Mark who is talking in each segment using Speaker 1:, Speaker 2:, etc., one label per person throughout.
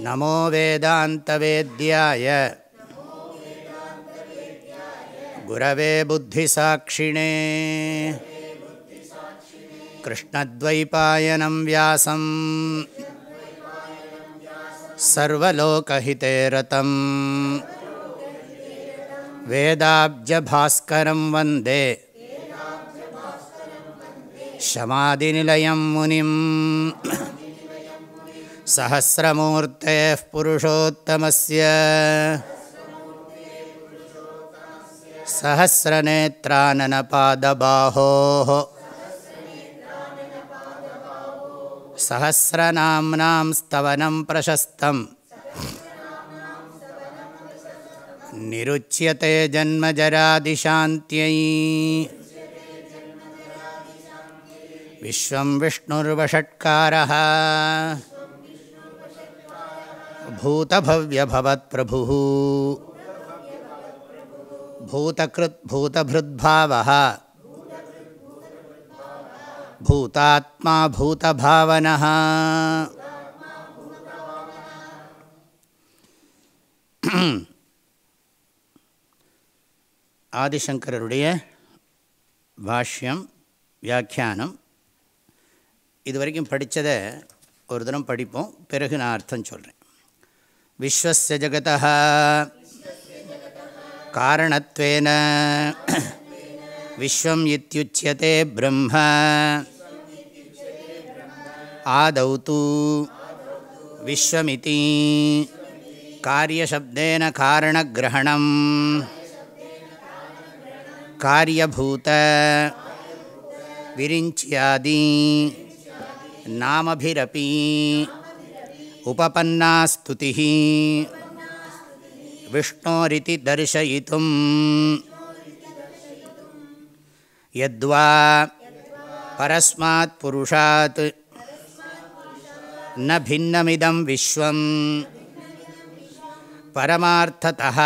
Speaker 1: क्लिष्टकारिणे नमो वेदान्तवेद्याय गुरवे बुद्धिसाक्षिणे कृष्णद्वैपायनं व्यासं सर्वलोकहिते रतं वेदाब्जभास्करं वन्दे शमादिनिलयं मुनिं सहस्रमूर्तेः पुरुषोत्तमस्य सहस्रनेत्राननपादबाहोः सहस्रनाम्नां स्तवनं प्रशस्तम् निरुच्यते जन्मजरादिशान्त्यै विश्वं विष्णुर्वषट्कारः பூதபவ்யபவத் பிரபு பூதகிருத் பூதபிருத்பாவ பூதாத்மா பூதபாவன ஆதிசங்கரருடைய பாஷ்யம் வியாக்கியானம் இது வரைக்கும் படித்ததை ஒரு தினம் படிப்போம் பிறகு நான் அர்த்தம் சொல்கிறேன் விஸ்வஸ்ய ஜகதா காரணத்வேன. விஸ்வம் இத்தியுச்சியதே பிரம்ம. ஆதௌ தூ. விஸ்வமிதி. காரியசப்தேன காரணகிரகணம் காரியபூத. விரிஞ்சியாதி. நாமபிரபி. उपपन्ना स्तुतिः विष्णोरिति दर्शयितुम् यद्वा परस्मात् पुरुषात् न भिन्नमिदं विश्वं परमार्थतः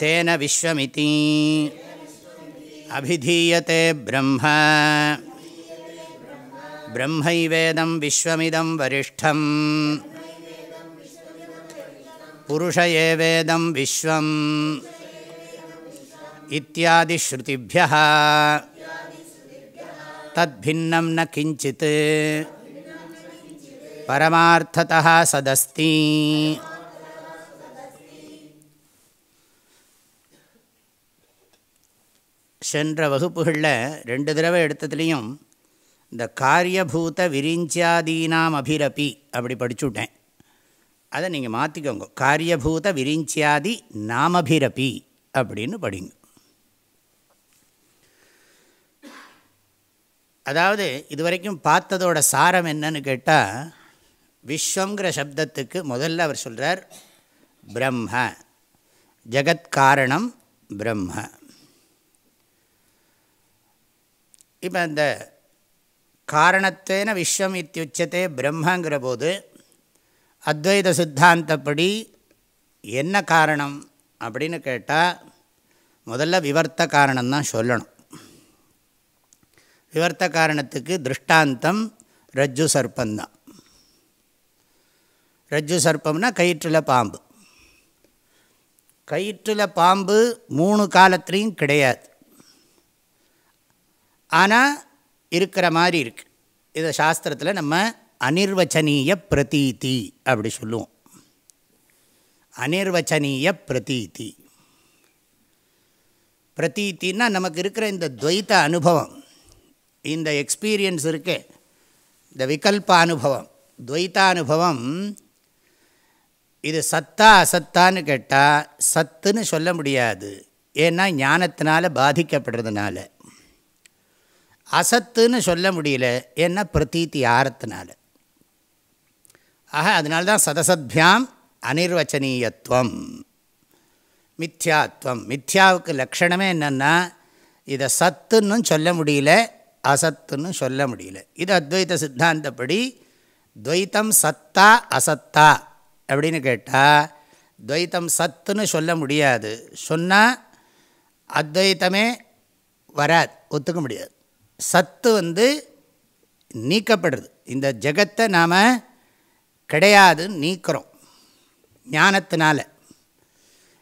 Speaker 1: तेन विश्वमिति अभिधीयते ब्रह्म பிரம்மைவேதம் விஸ்வமிதம் வரிஷ்டம் புருஷ ஏவேதம் விஸ்வம் இத்தியாதிஸ்ருதிபிய தத்பின்னம் ந கிஞ்சித் பரமார்த்ததா சதஸ்தி சென்ற வகுப்புகளில் ரெண்டு தடவை எடுத்ததுலேயும் இந்த காரியபூத விரிஞ்சியாதீனாம் அபிரபி அப்படி படிச்சுட்டேன். அதை நீங்கள் மாற்றிக்கோங்க காரியபூத விரிஞ்சியாதி நாமபிரபி அப்படின்னு படிங்க. அதாவது இதுவரைக்கும் பார்த்ததோட சாரம் என்னன்னு கேட்டால் விஸ்வங்கிற சப்தத்துக்கு முதல்ல அவர் சொல்கிறார் பிரம்ம. ஜகத்காரணம் பிரம்ம. இப்போ இந்த காரணத்தேன விஸ்வம் இத்தியுச்சத்தே பிரம்மங்கிற போது அத்வைத சித்தாந்தப்படி என்ன காரணம் அப்படின்னு கேட்டால் முதல்ல விவர்த்த காரணம்தான் சொல்லணும். விவர்த்த காரணத்துக்கு திருஷ்டாந்தம் ரஜ்ஜு சர்ப்பந்தான். ரஜ்ஜு சர்ப்பம்னா கயிற்றில் பாம்பு. கயிற்றில் பாம்பு மூணு காலத்துலேயும் கிடையாது. ஆனால் இருக்கிற மாதிரி இருக்குது இதை சாஸ்திரத்தில் நம்ம அனிர்வச்சனீய பிரதீதி அப்படி சொல்லுவோம். அனிர்வச்சனீய பிரதீதி. பிரதீத்தின்னா நமக்கு இருக்கிற இந்த துவைத்த அனுபவம். இந்த எக்ஸ்பீரியன்ஸ் இருக்கே. இந்த விகல்ப அனுபவம். துவைத்தானுபவம் இது சத்தா அசத்தான்னு கேட்டால் சத்துன்னு சொல்ல முடியாது. ஏன்னா ஞானத்தினால பாதிக்கப்படுறதுனால. அசத்துன்னு சொல்ல முடியல. ஏன்னா பிரதீத்தி ஆரத்தினால. ஆக அதனால்தான் சதசத்பியாம் அனிர்வச்சனீயத்துவம். மித்யாத்வம் மித்யாவுக்கு லக்ஷணமே என்னென்னா இதை சத்துன்னு சொல்ல முடியல அசத்துன்னு சொல்ல முடியல. இது அத்வைத சித்தாந்தப்படி துவைத்தம் சத்தா அசத்தா அப்படின்னு கேட்டால் துவைத்தம் சத்துன்னு சொல்ல முடியாது. சொன்னால் அத்வைத்தமே வராது ஒத்துக்க முடியாது. சத்து வந்து நீக்கப்படுறது இந்த ஜெகத்தை நாம் கிடையாதுன்னு நீக்கிறோம். ஞானத்தினால.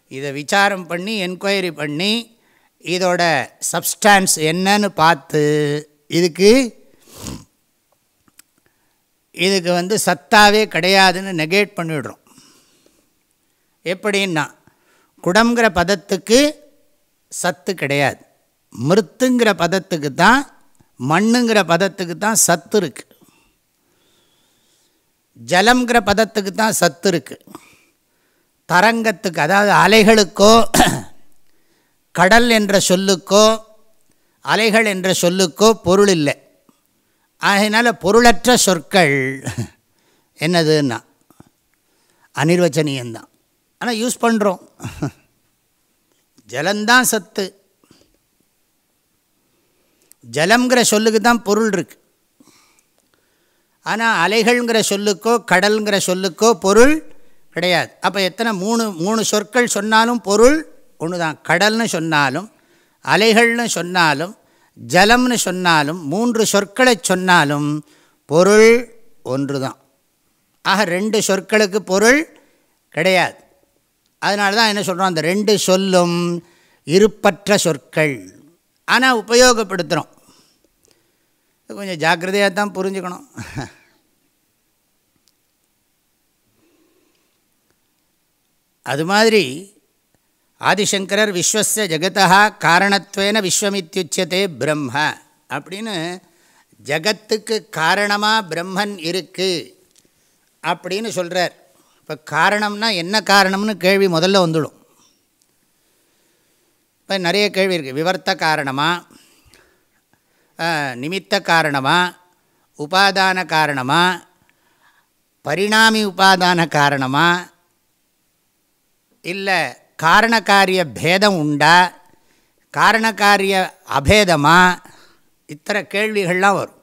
Speaker 1: இதை விசாரம் பண்ணி என்கொயரி பண்ணி இதோட சப்ஸ்டான்ஸ் என்னன்னு பார்த்து இதுக்கு இதுக்கு வந்து சத்தாவே கிடையாதுன்னு நெகேட் பண்ணிவிடுறோம் எப்படின்னா குடங்கிற பதத்துக்கு சத்து கிடையாது. மிருத்துங்கிற பதத்துக்கு தான் மண்ணுங்கிற பதத்துக்கு தான் சத்து இருக்குது ஜலம்ங்கிற பதத்துக்கு தான் சத்து இருக்குது தரங்கத்துக்கு அதாவது அலைகளுக்கோ கடல் என்ற சொல்லுக்கோ அலைகள் என்ற சொல்லுக்கோ பொருள் இல்லை. ஆகையினால் பொருளற்ற சொற்கள் என்னதுன்னா அனிர்வச்சனீயந்தான் ஆனால் யூஸ் பண்ணுறோம் ஜலந்தான் சத்து. ஜலம்ங்கிற சொல்லுக்கு தான் பொருள் இருக்குது ஆனால் அலைகள்ங்கிற சொல்லுக்கோ கடல்ங்கிற சொல்லுக்கோ பொருள் கிடையாது. அப்போ எத்தனை மூணு மூணு சொற்கள் சொன்னாலும் பொருள் ஒன்று தான் கடல்னு சொன்னாலும் அலைகள்னு சொன்னாலும் ஜலம்னு சொன்னாலும் மூன்று சொற்களை சொன்னாலும் பொருள் ஒன்று தான் ஆக ரெண்டு சொற்களுக்கு பொருள் கிடையாது. அதனால தான் என்ன சொல்கிறோம் அந்த ரெண்டு சொல்லும் இருப்பற்ற சொற்கள். ஆனால் உபயோகப்படுத்துகிறோம் கொஞ்சம் ஜாக்கிரதையாக தான் புரிஞ்சுக்கணும். அது மாதிரி ஆதிசங்கரர் விஸ்வச ஜெகதா காரணத்வேன விஸ்வமித்யுச்சதே பிரம்ம அப்படின்னு ஜகத்துக்கு காரணமாக பிரம்மன் இருக்குது அப்படின்னு சொல்கிறார் இப்போ காரணம்னா என்ன காரணம்னு கேள்வி முதல்ல வந்துடும். இப்போ நிறைய கேள்வி இருக்குது விவர்த்த காரணமாக நிமித்த காரணமாக உபாதான காரணமாக பரிணாமி உபாதான காரணமாக இல்லை காரணக்காரிய பேதம் உண்டா? காரணக்காரிய அபேதமாக இத்தனை கேள்விகள்லாம் வரும்.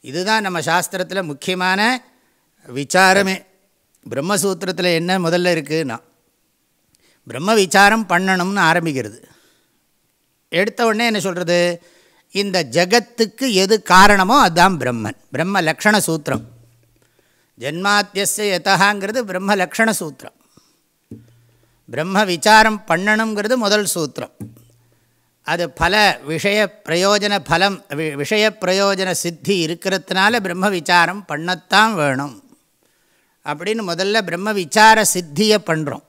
Speaker 1: இதுதான் நம்ம சாஸ்திரத்தில் முக்கியமான விசாரமே. பிரம்மசூத்திரத்தில் என்ன முதல்ல இருக்குன்னா பிரம்ம விசாரம் பண்ணணும்னு ஆரம்பிக்கிறது. எடுத்த உடனே என்ன சொல்கிறது இந்த ஜகத்துக்கு எது காரணமோ அதுதான் பிரம்மன். பிரம்ம லக்ஷண சூத்திரம். ஜென்மாத்தியச எதகாங்கிறது பிரம்ம லக்ஷண சூத்திரம். பிரம்ம விசாரம் பண்ணணுங்கிறது முதல் சூத்திரம். அது பல விஷய பிரயோஜன பலம் விஷய பிரயோஜன சித்தி இருக்கிறதுனால பிரம்ம விசாரம் பண்ணத்தான் வேணும். அப்படின்னு முதல்ல பிரம்ம விசார சித்தியை பண்ணுறோம்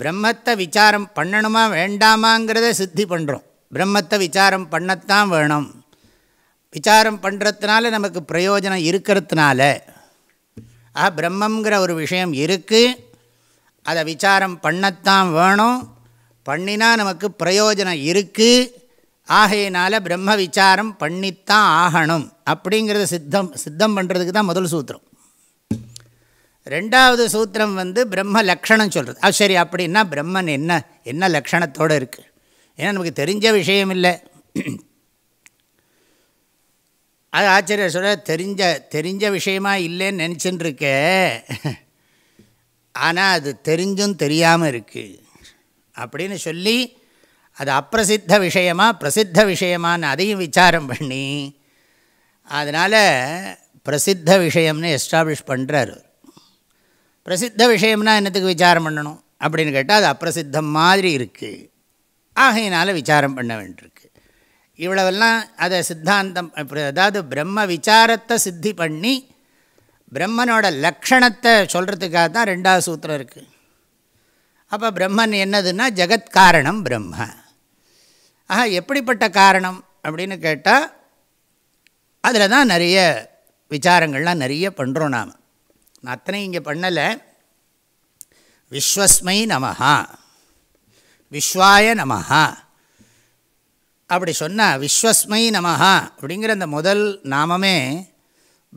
Speaker 1: பிரம்மத்தை விசாரம் பண்ணணுமா வேண்டாமாங்கிறத சித்தி பண்ணுறோம் பிரம்மத்தை விசாரம் பண்ணத்தான் வேணும். விசாரம் பண்ணுறதுனால நமக்கு பிரயோஜனம் இருக்கிறதுனால. ஆ பிரம்மங்கிற ஒரு விஷயம் இருக்குது அதை விசாரம் பண்ணத்தான் வேணும். பண்ணினா நமக்கு பிரயோஜனம் இருக்குது ஆகையினால் பிரம்ம விசாரம் பண்ணித்தான் ஆகணும். அப்படிங்கிறத சித்தம் சித்தம் பண்ணுறதுக்கு தான் முதல் சூத்திரம். ரெண்டாவது சூத்திரம் வந்து பிரம்ம லக்ஷணம் சொல்கிறது அது சரி அப்படின்னா பிரம்மன் என்ன என்ன லக்ஷணத்தோடு இருக்குது ஏன்னா நமக்கு தெரிஞ்ச விஷயம் இல்லை அது ஆச்சரிய சொல்ல தெரிஞ்ச தெரிஞ்ச விஷயமா இல்லைன்னு நினச்சின்னு இருக்க ஆனால் அது தெரிஞ்சும் தெரியாமல் இருக்குது அப்படின்னு சொல்லி அது அப்பிரசித்த விஷயமாக பிரசித்த விஷயமானு அதையும் விசாரம் பண்ணி அதனால் பிரசித்த விஷயம்னு எஸ்டாப்ளிஷ் பண்ணுறாரு பிரசித்த விஷயம்னா என்னத்துக்கு விசாரம் பண்ணணும் அப்படின்னு கேட்டால் அது அப்பிரசித்தம் மாதிரி இருக்குது ஆகையினால் விசாரம் பண்ண வேண்டியிருக்கு. இவ்வளவெல்லாம் அதை சித்தாந்தம் அதாவது பிரம்ம விசாரத்தை சித்தி பண்ணி பிரம்மனோட லக்ஷணத்தை சொல்கிறதுக்காக தான் ரெண்டாவது சூத்திரம் இருக்குது அப்போ பிரம்மன் என்னதுன்னா ஜெகத்காரணம் பிரம்ம. ஆஹா எப்படிப்பட்ட காரணம் அப்படின்னு கேட்டால் அதில் தான் நிறைய விசாரங்கள்லாம் நிறைய பண்ணுறோம் நாம். நான் அத்தனை இங்கே பண்ணலை. விஸ்வஸ்மை நமஹா. விஸ்வாய நமஹா. அப்படி சொன்னால் விஸ்வஸ்மை நமஹா அப்படிங்கிற அந்த முதல் நாமமே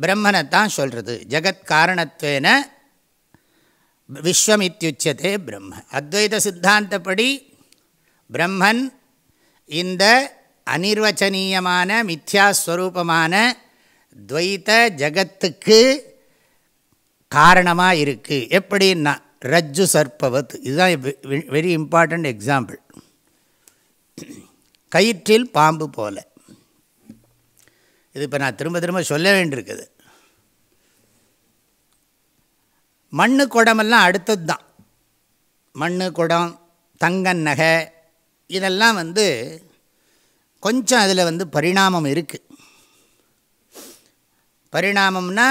Speaker 1: பிரம்மனைத்தான் சொல்கிறது ஜெகத் காரணத்வேன விஸ்வம் இத்தியுச்சதே பிரம்ம. அத்வைத சித்தாந்தப்படி பிரம்மன் இந்த அனிர்வச்சனீயமான மித்யாஸ்வரூபமான துவைத்த ஜகத்துக்கு காரணமாக இருக்குது எப்படின்னா ரஜ்ஜு சர்ப்பவத் இதுதான் வெரி இம்பார்ட்டண்ட் எக்ஸாம்பிள் கயிற்றில் பாம்பு போல. இது இப்போ நான் திரும்ப திரும்ப சொல்ல வேண்டியிருக்குது. மண்ணு குடமெல்லாம் அடுத்தது தான் மண்ணு குடம் தங்க நகை இதெல்லாம் வந்து கொஞ்சம் அதில் வந்து பரிணாமம் இருக்குது பரிணாமம்னா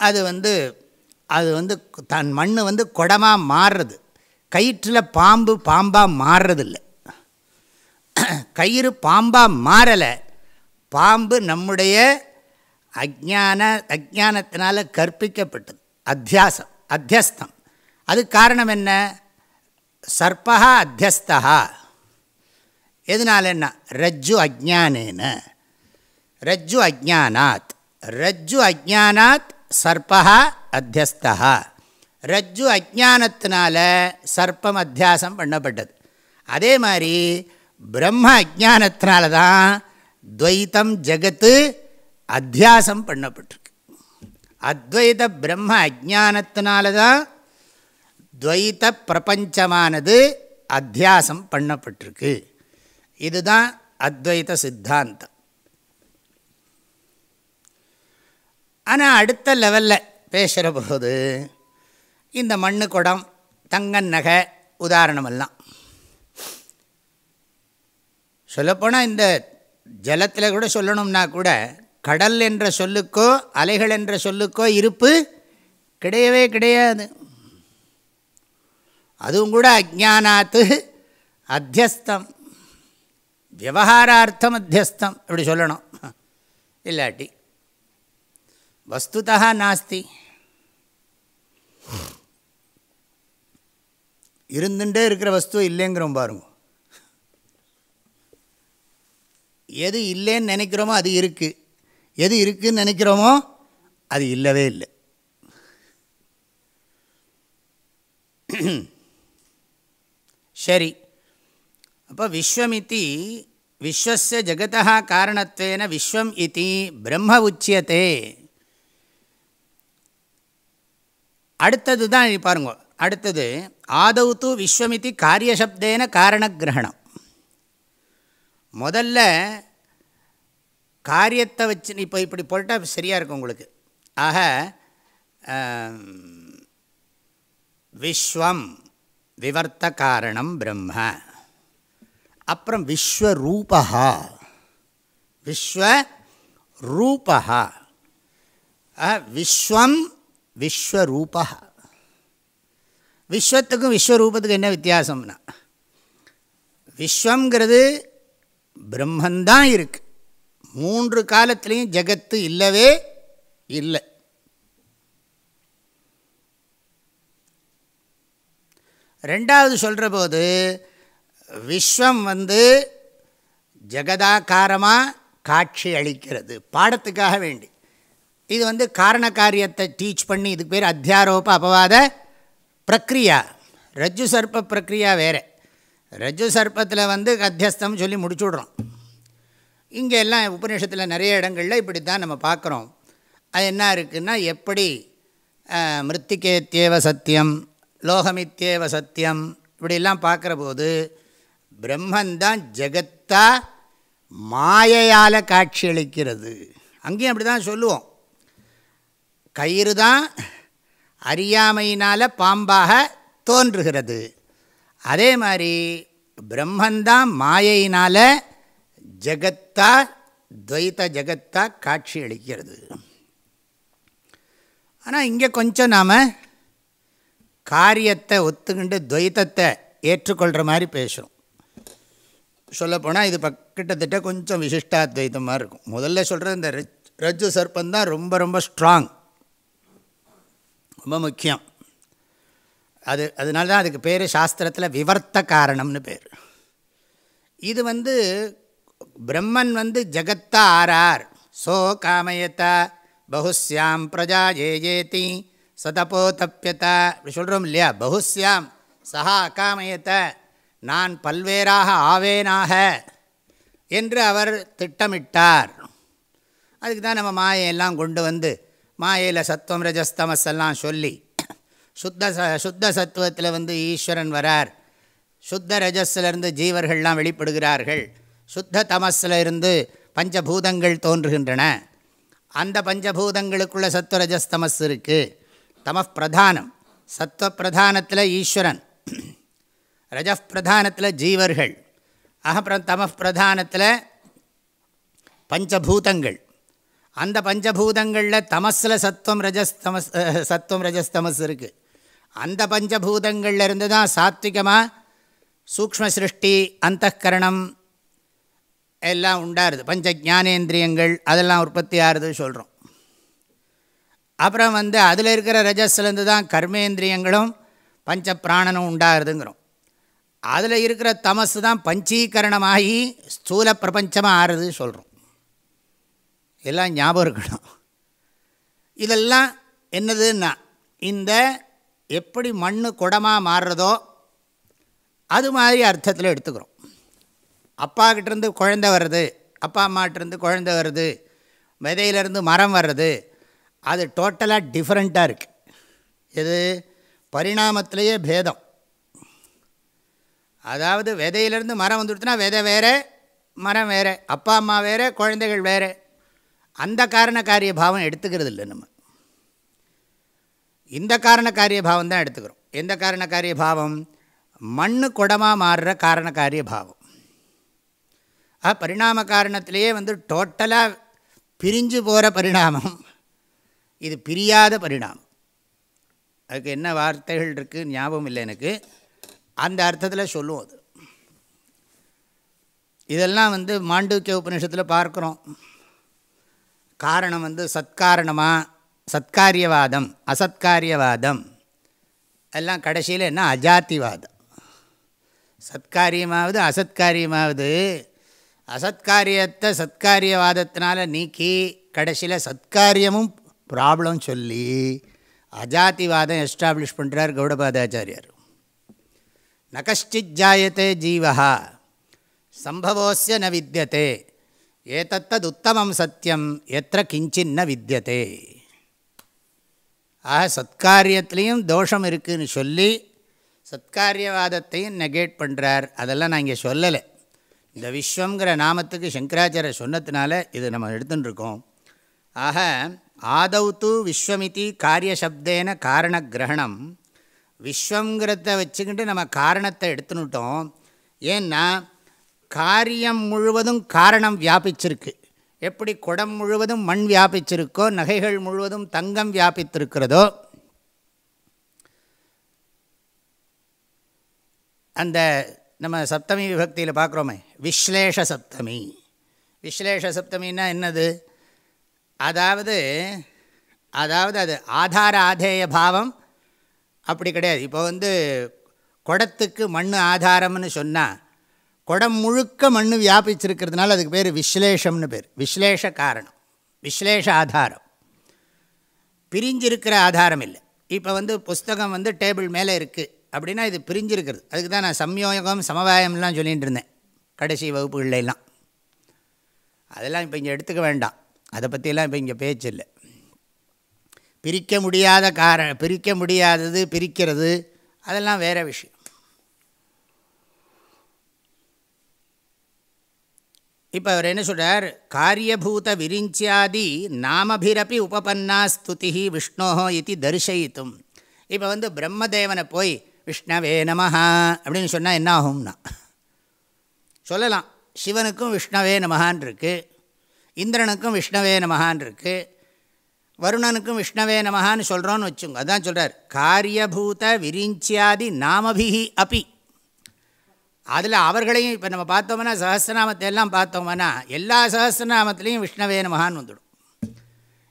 Speaker 1: அது வந்து அது வந்து தன் மண் வந்து குடமாக மாறுறது. கயிற்றில் பாம்பு பாம்பாக மாறுறதில்லை. கயிறு பாம்பாக மாறலை. பாம்பு நம்முடைய அஜான அஜானத்தினால் கற்பிக்கப்பட்டது. அத்தியாசம் அத்தியஸ்தம். அது காரணம் என்ன? சர்ப்பா அத்தியஸ்தா. எதனால என்ன? ரஜ்ஜு அஜானேன ரஜ்ஜு அஜானாத் ரஜ்ஜு அஜானாத் சர்பா அத்தியஸ்தா ரஜ்ஜு அஜானத்தினால சர்ப்பம் அத்தியாசம் பண்ணப்பட்டது. அதே மாதிரி பிரம்ம அஜானத்தினால தான் துவைத்தம் ஜகத்து அத்தியாசம் பண்ணப்பட்டிருக்கு. அத்வைத பிரம்ம அஜானத்தினால தான் துவைத்த பிரபஞ்சமானது அத்தியாசம் பண்ணப்பட்டிருக்கு. இதுதான் அத்வைத சித்தாந்தம். ஆனால் அடுத்த லெவலில் பேசுகிற போது இந்த மண்ணு குடம் தங்கன் நகை உதாரணமெல்லாம் சொல்லப்போனால் இந்த ஜலத்தில் கூட சொல்லணும்னா கூட கடல் என்ற சொல்லுக்கோ அலைகள் என்ற சொல்லுக்கோ இருப்பு கிடையவே கிடையாது. அதுவும் கூட அஜானாத்து அத்தியஸ்தம். விவகாரார்த்தம் அத்தியஸ்தம். இப்படி சொல்லணும். இல்லாட்டி வஸ்துதா நாஸ்தி இருந்துட்டே இருக்கிற வஸ்து இல்லைங்கிறோம் பாருங்க. எது இல்லைன்னு நினைக்கிறோமோ அது இருக்குது எது இருக்குதுன்னு நினைக்கிறோமோ அது இல்லவே இல்லை. சரி. அப்போ விஸ்வமிதி விஸ்வச ஜகதா காரணத்வேன விஸ்வம் இது பிரம்ம உச்சியத்தே அடுத்தது தான் பாருங்க. அடுத்தது ஆதௌ து விஸ்வமிதி காரியசப்தேன காரணகிரகணம். முதல்ல காரியத்தை வச்சு இப்போ இப்படி போட்டால் சரியாக இருக்கும் உங்களுக்கு. ஆக விஸ்வம் விவர்த்த காரணம் பிரம்ம. அப்புறம் விஸ்வரூபா விஸ்வரூபா விஸ்வம் விஸ்வரூபா. விஸ்வத்துக்கும் விஸ்வரூபத்துக்கும் என்ன வித்தியாசம்னா விஸ்வங்கிறது பிரம்மந்தான் இருக்குது மூன்று காலத்துலேயும் ஜகத்து இல்லவே இல்லை. ரெண்டாவது சொல்கிற போது விஸ்வம் வந்து ஜெகதாக்காரமாக காட்சி அளிக்கிறது பாடத்துக்காக வேண்டி. இது வந்து காரண காரியத்தை டீச் பண்ணி இதுக்கு பேர் அத்தியாரோப அபவாத பிரக்ரியா. ரஜ்ஜு சர்ப்ப பிரக்ரியா வேறு. ரஜ்ஜு சர்ப்பத்தில் வந்து அத்தியஸ்தம் சொல்லி முடிச்சுடுறோம் இங்கே எல்லாம் உபநிஷத்தில் நிறைய இடங்களில் இப்படி தான் நம்ம பார்க்குறோம். அது என்ன இருக்குன்னா எப்படி மிருத்திகேத்தியேவ சத்தியம் லோகமித்யேவ சத்தியம் இப்படிலாம் பார்க்குற போது பிரம்மந்தான் ஜெகத்தா மாயையால் காட்சியளிக்கிறது. அங்கேயும் அப்படி தான் சொல்லுவோம். கயிறு தான் அறியாமையினால் பாம்பாக தோன்றுகிறது. அதே மாதிரி பிரம்மந்தான் மாயையினால் ஜகத்தா துவைத்த ஜகத்தா காட்சி அளிக்கிறது. ஆனால் இங்கே கொஞ்சம் நாம் காரியத்தை ஒத்துக்கிண்டு துவைத்தத்தை ஏற்றுக்கொள்கிற மாதிரி பேசுகிறோம் சொல்லப்போனால் இது பக் கிட்டத்தட்ட கொஞ்சம் விசிஷ்டாத்வைத்தமாக இருக்கும். முதல்ல சொல்கிறது இந்த ரஜ் ரஜ்ஜு சர்ப்பந்தான் ரொம்ப ரொம்ப ஸ்ட்ராங் ரொம்ப முக்கியம். அது அதனால தான் அதுக்கு பேர் சாஸ்திரத்தில் விவர்த்த காரணம்னு பேர். இது வந்து பிரம்மன் வந்து ஜகத்தா ஆறார். சோ காமயத்தா பகுஸ்யாம் பிரஜா ஏஜேதி சதபோ தப்பியதா இப்படி சொல்கிறோம் இல்லையா? பகுஸ்யாம் சஹா அகாமயத்த நான் பல்வேறாக ஆவேனாக என்று அவர் திட்டமிட்டார். அதுக்கு தான் நம்ம மாயையெல்லாம் கொண்டு வந்து மாயையில் சத்துவம் ரஜஸ்தமஸ் எல்லாம் சொல்லி சுத்த ச சுத்த சத்துவத்தில் வந்து ஈஸ்வரன் வரார். சுத்த ரஜஸ்லேருந்து ஜீவர்கள்லாம் வெளிப்படுகிறார்கள். சுத்த தமஸில் இருந்து பஞ்சபூதங்கள் தோன்றுகின்றன. அந்த பஞ்சபூதங்களுக்குள்ள சத்துவ ரஜஸ்தமஸ் இருக்குது தம பிரதானம் சத்துவ பிரதானத்தில் ஈஸ்வரன். ரஜப் பிரதானத்தில் ஜீவர்கள். அப்புறம் தம பிரதானத்தில் பஞ்சபூதங்கள். அந்த பஞ்சபூதங்களில் தமஸில் சத்துவம் ரஜஸ் தமஸ் சத்துவம் ரஜஸ் தமஸ் இருக்குது அந்த பஞ்சபூதங்களில் இருந்து தான் சாத்விகமாக சூக்ம சிருஷ்டி அந்தகரணம் எல்லாம் உண்டாருது. பஞ்ச ஜானேந்திரியங்கள் அதெல்லாம் உற்பத்தி ஆறுதுன்னு சொல்கிறோம் அப்புறம் வந்து அதில் இருக்கிற ரஜஸ்லேருந்து தான் கர்மேந்திரியங்களும் பஞ்ச பிராணனும் உண்டாருதுங்கிறோம். அதில் இருக்கிற தமசு தான் பஞ்சீகரணமாகி ஸ்தூல பிரபஞ்சமாக ஆறுதுன்னு சொல்கிறோம் எல்லாம் ஞாபகம் இருக்கணும். இதெல்லாம் என்னதுன்னா இந்த எப்படி மண் குடமாக மாறுறதோ அது மாதிரி அர்த்தத்தில் எடுத்துக்கிறோம். அப்பாக்கிட்டேருந்து குழந்த வர்றது அப்பா அம்மாட்டிருந்து குழந்த வருது விதையிலேருந்து மரம் வர்றது அது டோட்டலாக டிஃப்ரெண்ட்டாக இருக்குது இது பரிணாமத்திலேயே பேதம். அதாவது விதையிலேருந்து மரம் வந்துடுச்சுன்னா விதை வேறு மரம் வேறு அப்பா அம்மா வேறு குழந்தைகள் வேறு. அந்த காரண காரிய பாவம் எடுத்துக்கிறது இல்லை நம்ம. இந்த காரண காரிய பாவம் தான் எடுத்துக்கிறோம். எந்த காரண காரிய பாவம்? மண் குடமாக மாறுற காரண காரிய பாவம். ஆ பரிணாம காரணத்திலேயே வந்து டோட்டலாக பிரிஞ்சு போகிற பரிணாமம். இது பிரியாத பரிணாமம். அதுக்கு என்ன வார்த்தைகள் இருக்குது ஞாபகம் இல்லை எனக்கு. அந்த அர்த்தத்தில் சொல்லுவோம் அது. இதெல்லாம் வந்து மாண்டூக்கிய உபநிஷத்தில் பார்க்குறோம். காரணம் வந்து சத்காரணமாக சத்காரியவாதம் அசத்காரியவாதம். எல்லாம் கடைசியில் என்ன? அஜாத்திவாதம். சத்காரியமாவது அசத்காரியமாவது. அசத்காரியத்தை சத்காரியவாதத்தினால நீக்கி கடைசியில் சத்காரியமும் ப்ராப்ளம் சொல்லி அஜாத்திவாதம் எஸ்டாப்ளிஷ் பண்ணுறார் கௌடபாதாச்சாரியார். ந கஷ்டித் ஜாயத்தே ஜீவா சம்பவோஸ்ய ந வித்தியதே ஏதத்தது உத்தமம் சத்தியம் எத்த கிஞ்சின்ன வித்தியதே ஆக சத்காரியத்துலேயும் தோஷம் இருக்குதுன்னு சொல்லி சத்காரியவாதத்தையும் நெகேட் பண்ணுறார் அதெல்லாம் நான் இங்கே சொல்லலை. இந்த விஸ்வங்கிற நாமத்துக்கு சங்கராச்சாரிய சொன்னதுனால இது நம்ம எடுத்துன்னு இருக்கோம். ஆக ஆதௌ தூ விஸ்வமிதி காரியசப்தேன காரண கிரகணம் விஸ்வங்கிறத வச்சுக்கிட்டு நம்ம காரணத்தை எடுத்துனுட்டோம் ஏன்னா காரியம் முழுவதும் காரணம் வியாபிச்சிருக்கு. எப்படி குடம் முழுவதும் மண் வியாபிச்சிருக்கோ நகைகள் முழுவதும் தங்கம் வியாபித்திருக்கிறதோ அந்த நம்ம சப்தமி விபக்தியில் பார்க்குறோமே விஸ்லேஷ சப்தமி. விஸ்லேஷ சப்தமின்னா என்னது? அதாவது அதாவது அது ஆதார ஆதேய பாவம் அப்படி கிடையாது. இப்போ வந்து குடத்துக்கு மண் ஆதாரம்னு சொன்னால் குடம் முழுக்க மண் வியாபிச்சிருக்கிறதுனால அதுக்கு பேர் விஸ்லேஷம்னு பேர். விஸ்லேஷ காரணம். விஸ்லேஷ ஆதாரம். பிரிஞ்சிருக்கிற ஆதாரம் இல்லை. இப்போ வந்து புஸ்தகம் வந்து டேபிள் மேலே இருக்குது அப்படின்னா இது பிரிஞ்சிருக்கிறது. அதுக்கு தான் நான் சம்யோகம் சமவாயம்லாம் சொல்லிகிட்டு இருந்தேன். கடைசி வகுப்புகள்லாம் அதெல்லாம் இப்போ இங்கே எடுத்துக்க வேண்டாம். அதை பற்றியெல்லாம் இப்போ இங்கே பேச்சு இல்லை. பிரிக்க முடியாத கார பிரிக்க முடியாதது பிரிக்கிறது அதெல்லாம் வேறு விஷயம். இப்போ அவர் என்ன சொல்கிறார் காரியபூத விரிஞ்சியாதி நாமபிரப்பி உபபன்னா ஸ்துதி விஷ்ணோ இது தரிசயித்தும். இப்போ வந்து பிரம்மதேவனை போய் விஷ்ணவே நமஹா அப்படின்னு சொன்னால் என்ன ஆகும்னா சொல்லலாம். சிவனுக்கும் விஷ்ணவே நமகான் இருக்குது இந்திரனுக்கும் விஷ்ணவே நமகான் இருக்குது வருணனுக்கும் விஷ்ணவே நமகான்னு சொல்கிறோன்னு வச்சுங்க அதான் சொல்கிறார் காரியபூத விரிஞ்சியாதி நாமபிஹி அப்பி அதில் அவர்களையும் இப்போ நம்ம பார்த்தோம்னா சஹசிரநாமத்தை எல்லாம் பார்த்தோம்னா எல்லா சஹசிரநாமத்துலேயும் விஷ்ணவே நமகான்னு வந்துடும்.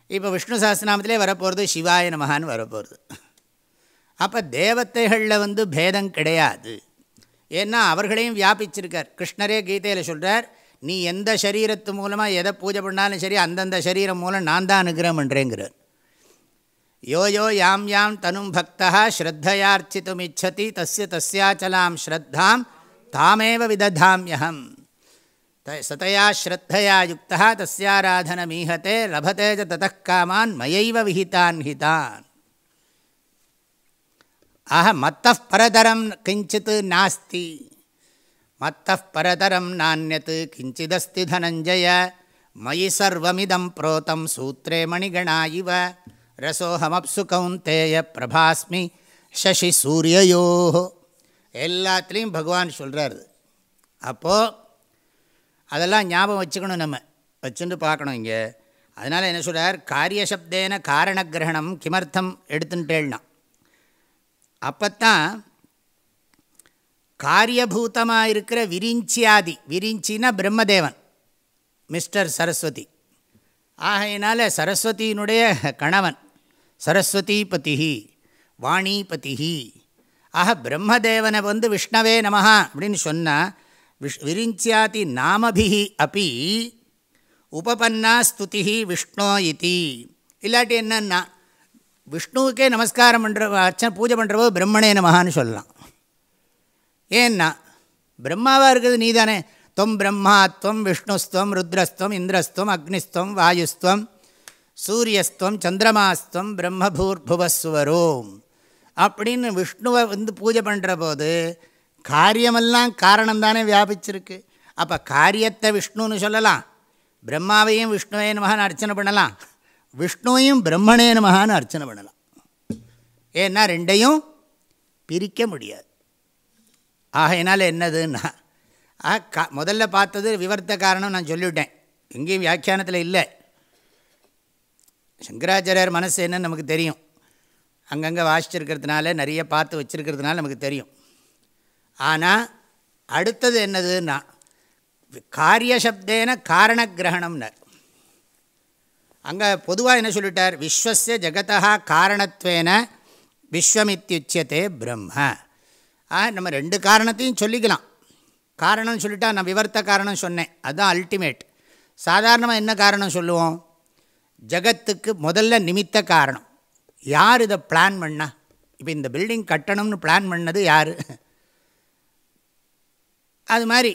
Speaker 1: இப்போ விஷ்ணு சஹசிரநாமத்திலே வரப்போகிறது சிவாய நமகான்னு வரப்போகிறது அப்போ தேவத்தைகளில் வந்து பேதம் கிடையாது. ஏன்னா அவர்களையும் வியாபிச்சிருக்கார். கிருஷ்ணரே கீதையில் சொல்கிறார் நீ எந்த சரீரத்து மூலமாக எதை பூஜை பண்ணாலும் சரி அந்தந்த சரீரம் மூலம் நான் தான் அனுகிரகம் பண்ணுறேங்கிறார் யோ யோ யாம் யாம் தனும் பக்தா ஸ்ரத்தையார்ச்சித்தும் இச்சதி தஸ்ய தஸ்யாச்சலாம் ஸ்ரத்தாம் தாமேவ விததாமியகம் த சதயா ஸ்ரத்தையா யுக்தா தஸ்யாராதனமீஹத்தே லபத்தே ச ததः காமான் மயைவ விஹிதான் ஹிதான் ஆக மத்த பரதரம் கிஞ்சித் நாஸ்தி மத்த பரதரம் நானியத் கிஞ்சிதஸ்தி தனஞ்சய மயி சர்வமிதம் புரோதம் சூத்திரே மணிகணா இவ ரசோஹமப்சு கௌந்தேய பிரபாஸ்மி சசி சூரியயோ எல்லாத்துலேயும் பகவான் சொல்கிறாரு அப்போது அதெல்லாம் ஞாபகம் வச்சுக்கணும் நம்ம. வச்சுட்டு பார்க்கணும் இங்கே. அதனால் என்ன சொல்கிறார் காரியசப்தேன காரணகிரகணம் கிமர்த்தம் எடுத்துட்டேன்னா அப்போத்தான் காரியபூதமாக இருக்கிற விரிஞ்சியாதி விரிஞ்சின்னா பிரம்மதேவன் மிஸ்டர் சரஸ்வதி. ஆகையினால சரஸ்வதியினுடைய கணவன் சரஸ்வதி பதிஹி வாணிபதிகி ஆக பிரம்மதேவனை வந்து விஷ்ணவே நமஹா அப்படின்னு சொன்னால் விஷ் விரிஞ்சியாதி நாமபிஹி அப்பி உபபன்னா ஸ்துதி விஷ்ணோ இதி. இல்லாட்டி என்னன்னா விஷ்ணுவுக்கே நமஸ்காரம் பண்ணுற அச்சன் பூஜை பண்ணுறவோ பிரம்மணே நமகான்னு சொல்லலாம். ஏன்னா பிரம்மாவாக இருக்குது நீ தானே தொம் பிரம்மாத்வம் விஷ்ணுஸ்துவம் ருத்ரஸ்துவம் இந்திரஸ்துவம் அக்னிஸ்துவம் வாயுஸ்துவம் சூரியஸ்துவம் சந்திரமாஸ்துவம் பிரம்மபூர்புவஸ்வரோம் அப்படின்னு விஷ்ணுவை வந்து பூஜை பண்ணுற போது காரியமெல்லாம் காரணம் தானே வியாபிச்சிருக்கு. அப்போ காரியத்தை விஷ்ணுன்னு சொல்லலாம். பிரம்மாவையும் விஷ்ணுவே நமகான்னு அர்ச்சனை பண்ணலாம். விஷ்ணுவையும் பிரம்மணே நமகான்னு அர்ச்சனை பண்ணலாம். ஏன்னா ரெண்டையும் பிரிக்க முடியாது. ஆகையினால் என்னதுன்னா ஆ கா முதல்ல பார்த்தது விவர்த்த காரணம் நான் சொல்லிவிட்டேன். எங்கேயும் வியாக்கியானத்தில் இல்லை. சங்கராச்சாரியார் மனசு என்னன்னு நமக்கு தெரியும். அங்கங்கே வாசிச்சிருக்கிறதுனால நிறைய பார்த்து வச்சுருக்கிறதுனால நமக்கு தெரியும். ஆனால் அடுத்தது என்னதுன்னா காரியசப்தேன காரணகிரகணம்னர். அங்கே பொதுவாக என்ன சொல்லிட்டார்? விஸ்வசிய ஜெகதா காரணத்துவேன விஸ்வமித்யுச்சியத்தே பிரம்ம. ஆ நம்ம ரெண்டு காரணத்தையும் சொல்லிக்கலாம். காரணம் சொல்லிட்டா நான் விவர்த்த காரணம் சொன்னேன். அதுதான் அல்டிமேட் சாதாரணமாக என்ன காரணம் சொல்லுவோம்? ஜகத்துக்கு முதல்ல நிமித்த காரணம். யார் இதை பிளான் பண்ணா? இப்போ இந்த பில்டிங் கட்டணும்னு பிளான் பண்ணது யார்? அது மாதிரி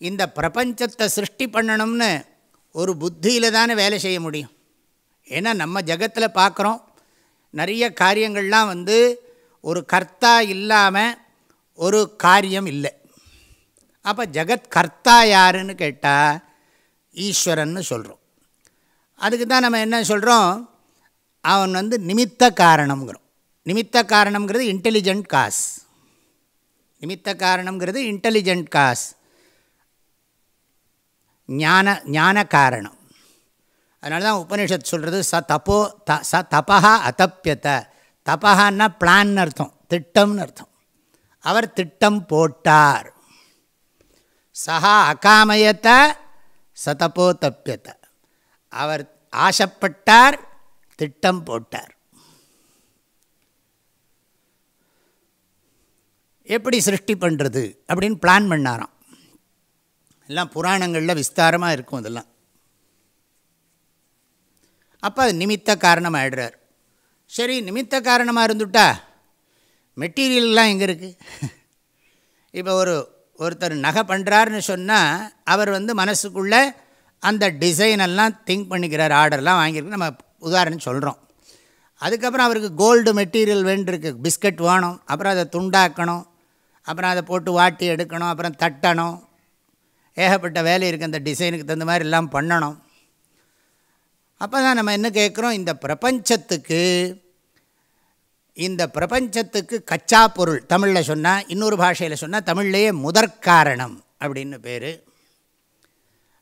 Speaker 1: இந்த பிரபஞ்சத்தை சிருஷ்டி பண்ணணும்னு ஒரு புத்தியில் தானே வேலை செய்ய முடியும். ஏன்னா நம்ம ஜகத்தில் பார்க்குறோம் நிறைய காரியங்கள்லாம் வந்து ஒரு கர்த்தா இல்லாமல் ஒரு காரியம் இல்லை. அப்போ ஜகத் கர்த்தா யாருன்னு கேட்டால் ஈஸ்வரன்னு சொல்கிறோம் அதுக்கு தான் நம்ம என்ன சொல்கிறோம் அவன் வந்து நிமித்த காரணம்ங்கிறோம். நிமித்த காரணம்ங்கிறது இன்டெலிஜென்ட் காஸ் நிமித்த காரணங்கிறது இன்டெலிஜென்ட் காஸ் ஞான ஞான காரணம். அதனால தான் உபனிஷத் சொல்கிறது ச தப்போ த ச தபா அதப்பியத்த தபஹான்னா பிளான் அர்த்தம் திட்டம்னு அர்த்தம். அவர் திட்டம் போட்டார். சஹா அகாமயத்த சதப்போ தப்பியத்தை அவர் ஆசைப்பட்டார் திட்டம் போட்டார். எப்படி சிருஷ்டி பண்ணுறது அப்படின்னு பிளான் பண்ணாராம். எல்லாம் புராணங்களில் விஸ்தாரமாக இருக்கும் அதெல்லாம். அப்போ அது நிமித்த காரணமாக ஆயிடுறார் சரி நிமித்த காரணமாக இருந்துட்டா? மெட்டீரியல்லாம் எங்கே இருக்குது இப்போ ஒரு ஒருத்தர் நகை பண்ணுறாருன்னு சொன்னால் அவர் வந்து மனசுக்குள்ளே அந்த டிசைன் எல்லாம் திங்க் பண்ணிக்கிறார் ஆர்டர்லாம் வாங்கியிருக்கு. நம்ம உதாரணம் சொல்கிறோம் அதுக்கப்புறம் அவருக்கு கோல்டு மெட்டீரியல் வேண்டியிருக்கு பிஸ்கட் வேணும். அப்புறம் அதை துண்டாக்கணும். அப்புறம் அதை போட்டு வாட்டி எடுக்கணும். அப்புறம் தட்டணும். ஏகப்பட்ட வேலை இருக்குது அந்த டிசைனுக்கு தகுந்த மாதிரி எல்லாம் பண்ணணும். அப்போ தான் நம்ம என்ன கேட்குறோம்? இந்த பிரபஞ்சத்துக்கு இந்த பிரபஞ்சத்துக்கு கச்சா பொருள். தமிழில் சொன்னால் இன்னொரு பாஷையில் சொன்னால் தமிழ்லேயே முதற்காரணம் அப்படின்னு பேர்.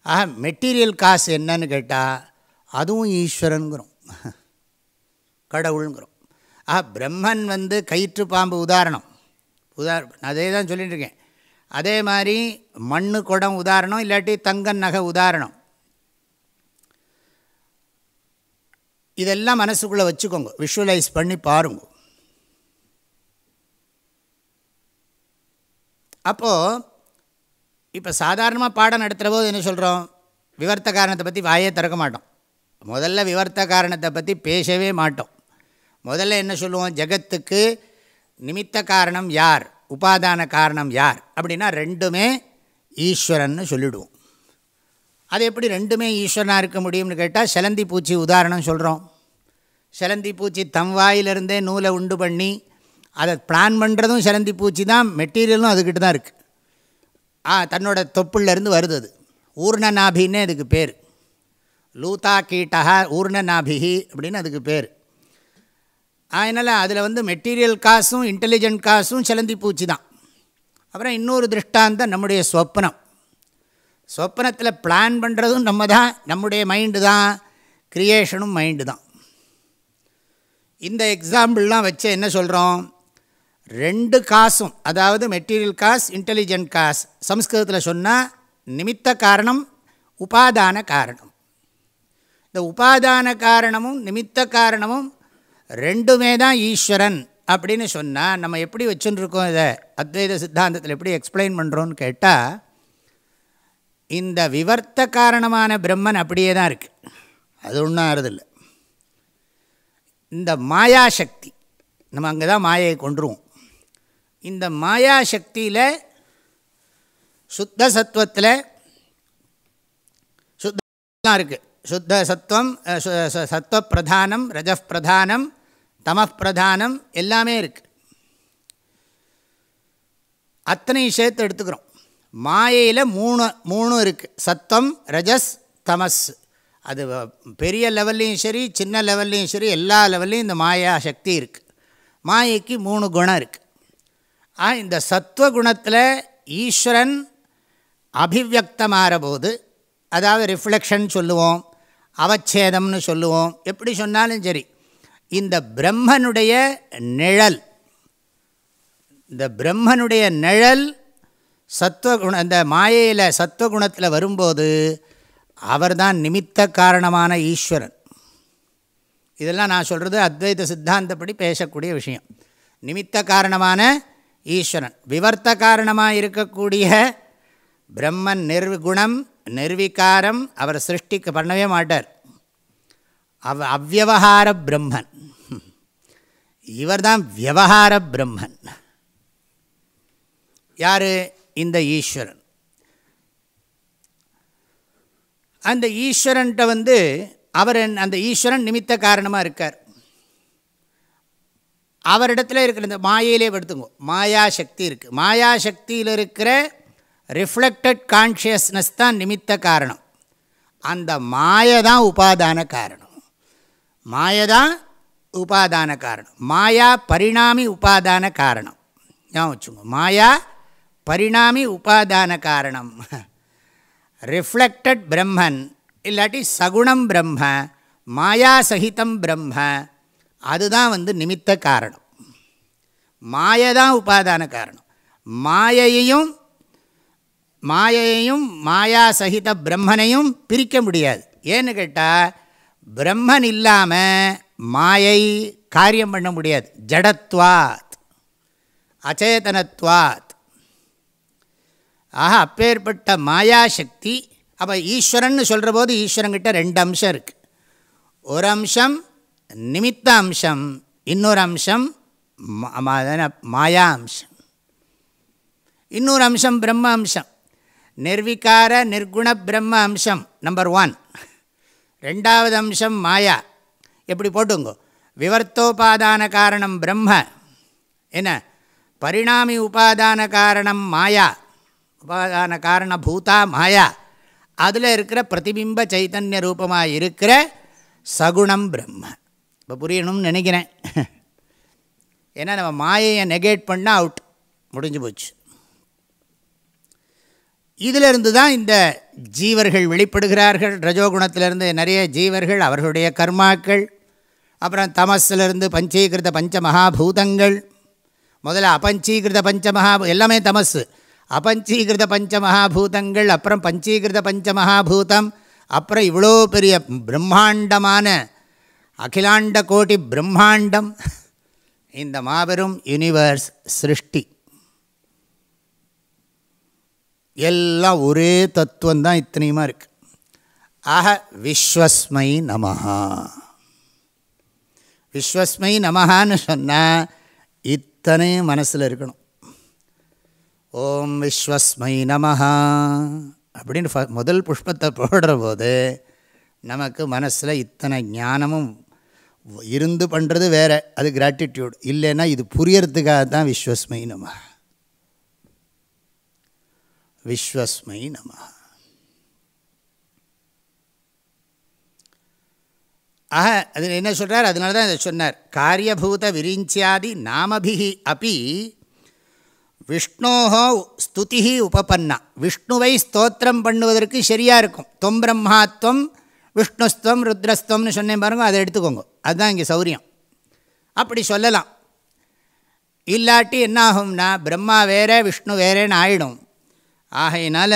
Speaker 1: ஆக மெட்டீரியல் காசு என்னன்னு கேட்டால் அதுவும் ஈஸ்வரனுங்கிறோம் கடவுளுங்கிறோம். ஆஹா பிரம்மன் வந்து கயிற்று பாம்பு உதாரணம். உதாரணம் அதே தான் சொல்லிட்டு இருக்கேன் அதே மாதிரி மண்ணு குடம் உதாரணம் இல்லாட்டி தங்கன் நகை உதாரணம். இதெல்லாம் மனசுக்குள்ளே வச்சுக்கோங்க. விஷுவலைஸ் பண்ணி பாருங்க. அப்போது இப்போ சாதாரணமாக பாடம் நடத்துகிற போது என்ன சொல்கிறோம் விவர்த்த காரணத்தை பற்றி வாயே திறக்க மாட்டோம். முதல்ல விவர்த்த காரணத்தை பற்றி பேசவே மாட்டோம். முதல்ல என்ன சொல்லுவோம்? ஜெகத்துக்கு நிமித்த காரணம் யார்? உபாதான காரணம் யார்? அப்படின்னா ரெண்டுமே ஈஸ்வரன்னு சொல்லிடுவோம். அது எப்படி ரெண்டுமே ஈஸ்வரனாக இருக்க முடியும்னு கேட்டால் செலந்தி பூச்சி உதாரணம் சொல்கிறோம் செலந்தி பூச்சி தம் வாயிலிருந்தே நூலை உண்டு பண்ணி அதை பிளான் பண்ணுறதும் செலந்தி பூச்சி தான் மெட்டீரியலும் அதுக்கிட்ட தான் இருக்குது ஆ தன்னோட தொப்புள்ளேருந்து வருது அது. ஊர்ண நாபின்னே அதுக்கு பேர். லூதா கீட்டா ஊர்ண நாபிகி அப்படின்னு அதுக்கு பேர். அதனால் அதில் வந்து மெட்டீரியல் காசும் இன்டெலிஜென்ட் காசும் செலந்தி பூச்சி தான். அப்புறம் இன்னொரு திருஷ்டாந்தம் நம்முடைய சொப்னம் சொப்னத்தில் பிளான் பண்ணுறதும் நம்ம தான் நம்முடைய மைண்டு தான் க்ரியேஷனும் மைண்டு தான். இந்த எக்ஸாம்பிள்லாம் வச்சு என்ன சொல்கிறோம் ரெண்டு காசும் அதாவது மெட்டீரியல் காஸ் இன்டெலிஜென்ட் காஸ் சம்ஸ்கிருதத்தில் சொன்னால் நிமித்த காரணம் உபாதான காரணம். இந்த உபாதான காரணமும் நிமித்த காரணமும் ரெண்டுமே தான் ஈஸ்வரன் அப்படின்னு சொன்னால் நம்ம எப்படி வச்சுருக்கோம் இதை? அத்வைத சித்தாந்தத்தில் எப்படி எக்ஸ்பிளைன் பண்ணுறோன்னு கேட்டால் இந்த விவர்த்த காரணமான பிரம்மன் அப்படியே தான் இருக்குது அது ஒன்றும் ஆறுதில்லை. இந்த மாயாசக்தி நம்ம அங்கே தான் மாயை கொண்டுருவோம் இந்த மாயாசக்தியில் சுத்த சத்துவத்தில் சுத்தம் இருக்குது சுத்த சத்துவம் சத்துவ பிரதானம் ரஜப் பிரதானம் தமப்பிரதானம் எல்லாமே இருக்குது அத்தனையும் சேர்த்து எடுத்துக்கிறோம். மாயையில் மூணு மூணு இருக்குது சத்தம் ரஜஸ் தமஸ். அது பெரிய லெவல்லையும் சரி சின்ன லெவல்லையும் சரி எல்லா லெவல்லையும் இந்த மாயா சக்தி இருக்குது மாயைக்கு மூணு குணம் இருக்குது ஆ இந்த சத்துவகுணத்தில் ஈஸ்வரன் அபிவியக்தமாகிற போது அதாவது ரிஃப்ளெக்ஷன் சொல்லுவோம் அவச்சேதம்னு சொல்லுவோம். எப்படி சொன்னாலும் சரி இந்த பிரம்மனுடைய நிழல் இந்த பிரம்மனுடைய நிழல் சத்துவகுண இந்த மாயையில் சத்துவகுணத்தில் வரும்போது அவர்தான் நிமித்த காரணமான ஈஸ்வரன். இதெல்லாம் நான் சொல்கிறது அத்வைத சித்தாந்தப்படி பேசக்கூடிய விஷயம். நிமித்த காரணமான ஈஸ்வரன். விவர்த்த காரணமாக இருக்கக்கூடிய பிரம்மன் நிர்குணம் நிர்விகாரம் அவர் சிருஷ்டிக்கு பண்ணவே மாட்டார். அவ் அவ்வகார பிரம்மன். இவர் தான் வியவகார பிரம்மன். யார்? இந்த ஈஸ்வரன். அந்த ஈஸ்வரன்ட்ட வந்து அவர் அந்த ஈஸ்வரன் நிமித்த காரணமாக இருக்கார். அவரிடத்துல இருக்கிற இந்த மாயையிலே படுத்துங்க. மாயா சக்தி இருக்குது மாயா சக்தியில் இருக்கிற ரிஃப்ளெக்டட் கான்ஷியஸ்னஸ் தான் நிமித்த காரணம். அந்த மாயை தான் உபாதான காரணம். மாயை தான் உபாதான காரணம். மாயா பரிணாமி உபாதான காரணம். ஞாபகம் வச்சுங்க மாயா பரிணாமி உபாதான காரணம். ரிஃப்ளெக்டட் பிரம்மன் இல்லாட்டி சகுணம் பிரம்ம மாயா சகிதம் பிரம்ம அதுதான் வந்து நிமித்த காரணம். மாயை தான் உபாதான காரணம். மாயையையும் மாயையையும் மாயா சகித பிரம்மனையும் பிரிக்க முடியாது. ஏன்னு கேட்டால் பிரம்மன் இல்லாமல் மாயை காரியம் பண்ண முடியாது. ஜடத்வாத் அச்சேதனத்வாத். ஆக அப்பேற்பட்ட மாயாசக்தி அப்போ ஈஸ்வரன் சொல்கிற போது ஈஸ்வரங்கிட்ட ரெண்டு அம்சம் இருக்குது ஒரு அம்சம் நிமித்த அம்சம் இன்னொரு அம்சம் மாயா அம்சம். இன்னொரு அம்சம் பிரம்ம அம்சம். நிர்விகார நிர்குண பிரம்ம அம்சம் நம்பர் ஒன் ரெண்டாவது அம்சம் மாயா. எப்படி போட்டுங்கோ? விவர்த்தோபாதான காரணம் பிரம்ம. என்ன? பரிணாமி உபாதான காரணம் மாயா. உபாதான காரண பூதா மாயா. அதில் இருக்கிற பிரதிபிம்ப சைத்தன்ய ரூபமாக இருக்கிற சகுணம் பிரம்ம. இப்போ புரியணும்னு நினைக்கிறேன். ஏன்னா நம்ம மாயையை நெகேட் பண்ணால் அவுட் முடிஞ்சு போச்சு. இதிலிருந்து தான் இந்த ஜீவர்கள் வெளிப்படுகிறார்கள். ரஜோகுணத்திலிருந்து நிறைய ஜீவர்கள் அவர்களுடைய கர்மாக்கள் அப்புறம் தமஸிலிருந்து பஞ்சீகிருத பஞ்ச மகாபூதங்கள் முதல்ல அபஞ்சீகிருத பஞ்ச மகா எல்லாமே தமஸு அபஞ்சீகிருத பஞ்ச மகாபூதங்கள் அப்புறம் பஞ்சீகிருத பஞ்ச மகாபூதம் அப்புறம் இவ்வளோ பெரிய பிரம்மாண்டமான அகிலாண்ட கோட்டி பிரம்மாண்டம். இந்த மாபெரும் யூனிவர்ஸ் சிருஷ்டி. எல்லாம் ஒரே தத்துவம் தான் இத்தனையுமா இருக்குது ஆக விஸ்வஸ்மை நமஹா. விஸ்வஸ்மை நமஹான்னு சொன்னால் இத்தனையும் மனசில் இருக்கணும். ஓம் விஸ்வஸ்மை நமஹா அப்படின்னு ஃப முதல் புஷ்பத்தை போடுற போது நமக்கு மனசில் இத்தனை ஞானமும் இருந்து பண்ணுறது வேறு. அது கிராட்டிடியூட் இல்லைன்னா இது புரியறதுக்காக தான் விஸ்வஸ்மை நமஹா. விஸ்வஸ்மை நம ஆக அது என்ன சொல்கிறார் அதனால தான் இதை சொன்னார். காரியபூத விரிஞ்சியாதி நாமபிகி அப்பி விஷ்ணோஹோ ஸ்துதி உபபன்னா. விஷ்ணுவை ஸ்தோத்திரம் பண்ணுவதற்கு சரியாக இருக்கும். தொம் பிரம்மாத்வம் விஷ்ணுஸ்துவம் ருத்ரஸ்துவம்னு சொன்னேன் பாருங்க அதை எடுத்துக்கோங்க. அதுதான் இங்கே சௌரியம். அப்படி சொல்லலாம். இல்லாட்டி என்ன ஆகும்னா பிரம்மா வேற விஷ்ணு வேறேன்னு ஆயிடும். ஆகையினால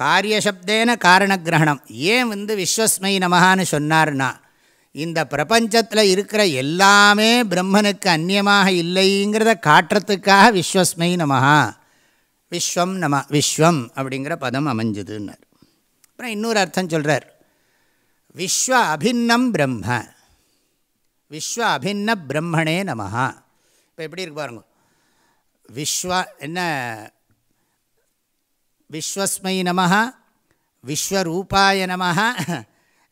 Speaker 1: காரியசப்தேன காரணகிரகணம். ஏன் வந்து விஸ்வஸ்மை நமகான்னு சொன்னார்னா இந்த பிரபஞ்சத்தில் இருக்கிற எல்லாமே பிரம்மனுக்கு அந்நியமாக இல்லைங்கிறத காட்டுறதுக்காக விஸ்வஸ்மை நமஹா. விஸ்வம் நம விஸ்வம் அப்படிங்கிற பதம் அமைஞ்சதுன்னார். அப்புறம் இன்னொரு அர்த்தம் சொல்கிறார் விஸ்வ அபின்னம் பிரம்ம. விஸ்வ அபின்ன பிரம்மணே நமஹா. இப்போ எப்படி இருக்கு பாருங்க. விஸ்வ என்ன விஸ்வஸ்மை நம விஸ்வரூபாய நம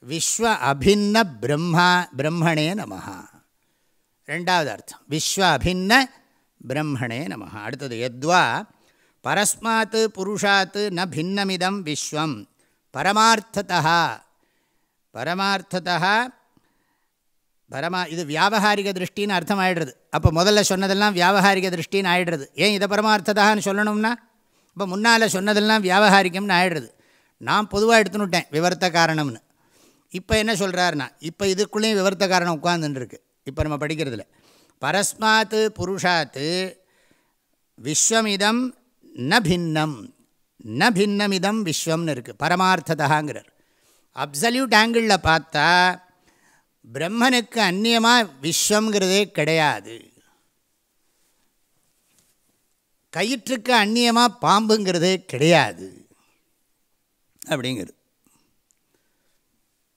Speaker 1: விஸ்வ அபின்ன பிரம்மா பிரம்மணே நம ரெண்டாவது அர்த்தம். விஸ்வ அபின்ன பிரம்மணே நம அடுத்தது எத்வா பரஸ்மாத் புருஷாத் ந பின்னமிதம் விஸ்வம். பரமார்த்ததா பரமார்த்ததா பரமா இது வியாபகாரிக திருஷ்டின்னு அர்த்தம் ஆகிடுறது அப்போ முதல்ல சொன்னதெல்லாம் வியாபகாரிக திருஷ்டின்னு ஆகிடுறது ஏன் இதை பரமார்த்ததான்னு சொல்லணும்னா இப்போ முன்னால் சொன்னதெல்லாம் வியாபகாரிக்கம்னு ஆகிடுறது நான் பொதுவாக எடுத்துனுட்டேன் விவர்த்த காரணம்னு. இப்போ என்ன சொல்கிறாருன்னா இப்போ இதுக்குள்ளேயும் விவர்த்த காரணம் உட்காந்துருக்கு இப்போ நம்ம படிக்கிறதுல. பரஸ்மாத் புருஷாத் விஸ்வமிதம் ந பின்னம். ந பின்னமிதம் விஸ்வம்னு இருக்குது பரமார்த்ததாங்கிறார் அப்சல்யூட் ஆங்கிளில் பார்த்தா பிரம்மனுக்கு அந்நியமாக விஸ்வங்கிறதே கிடையாது. கயிற்றுக்கு அந்நியமாக பாம்புங்கிறதே கிடையாது. அப்படிங்கிறது.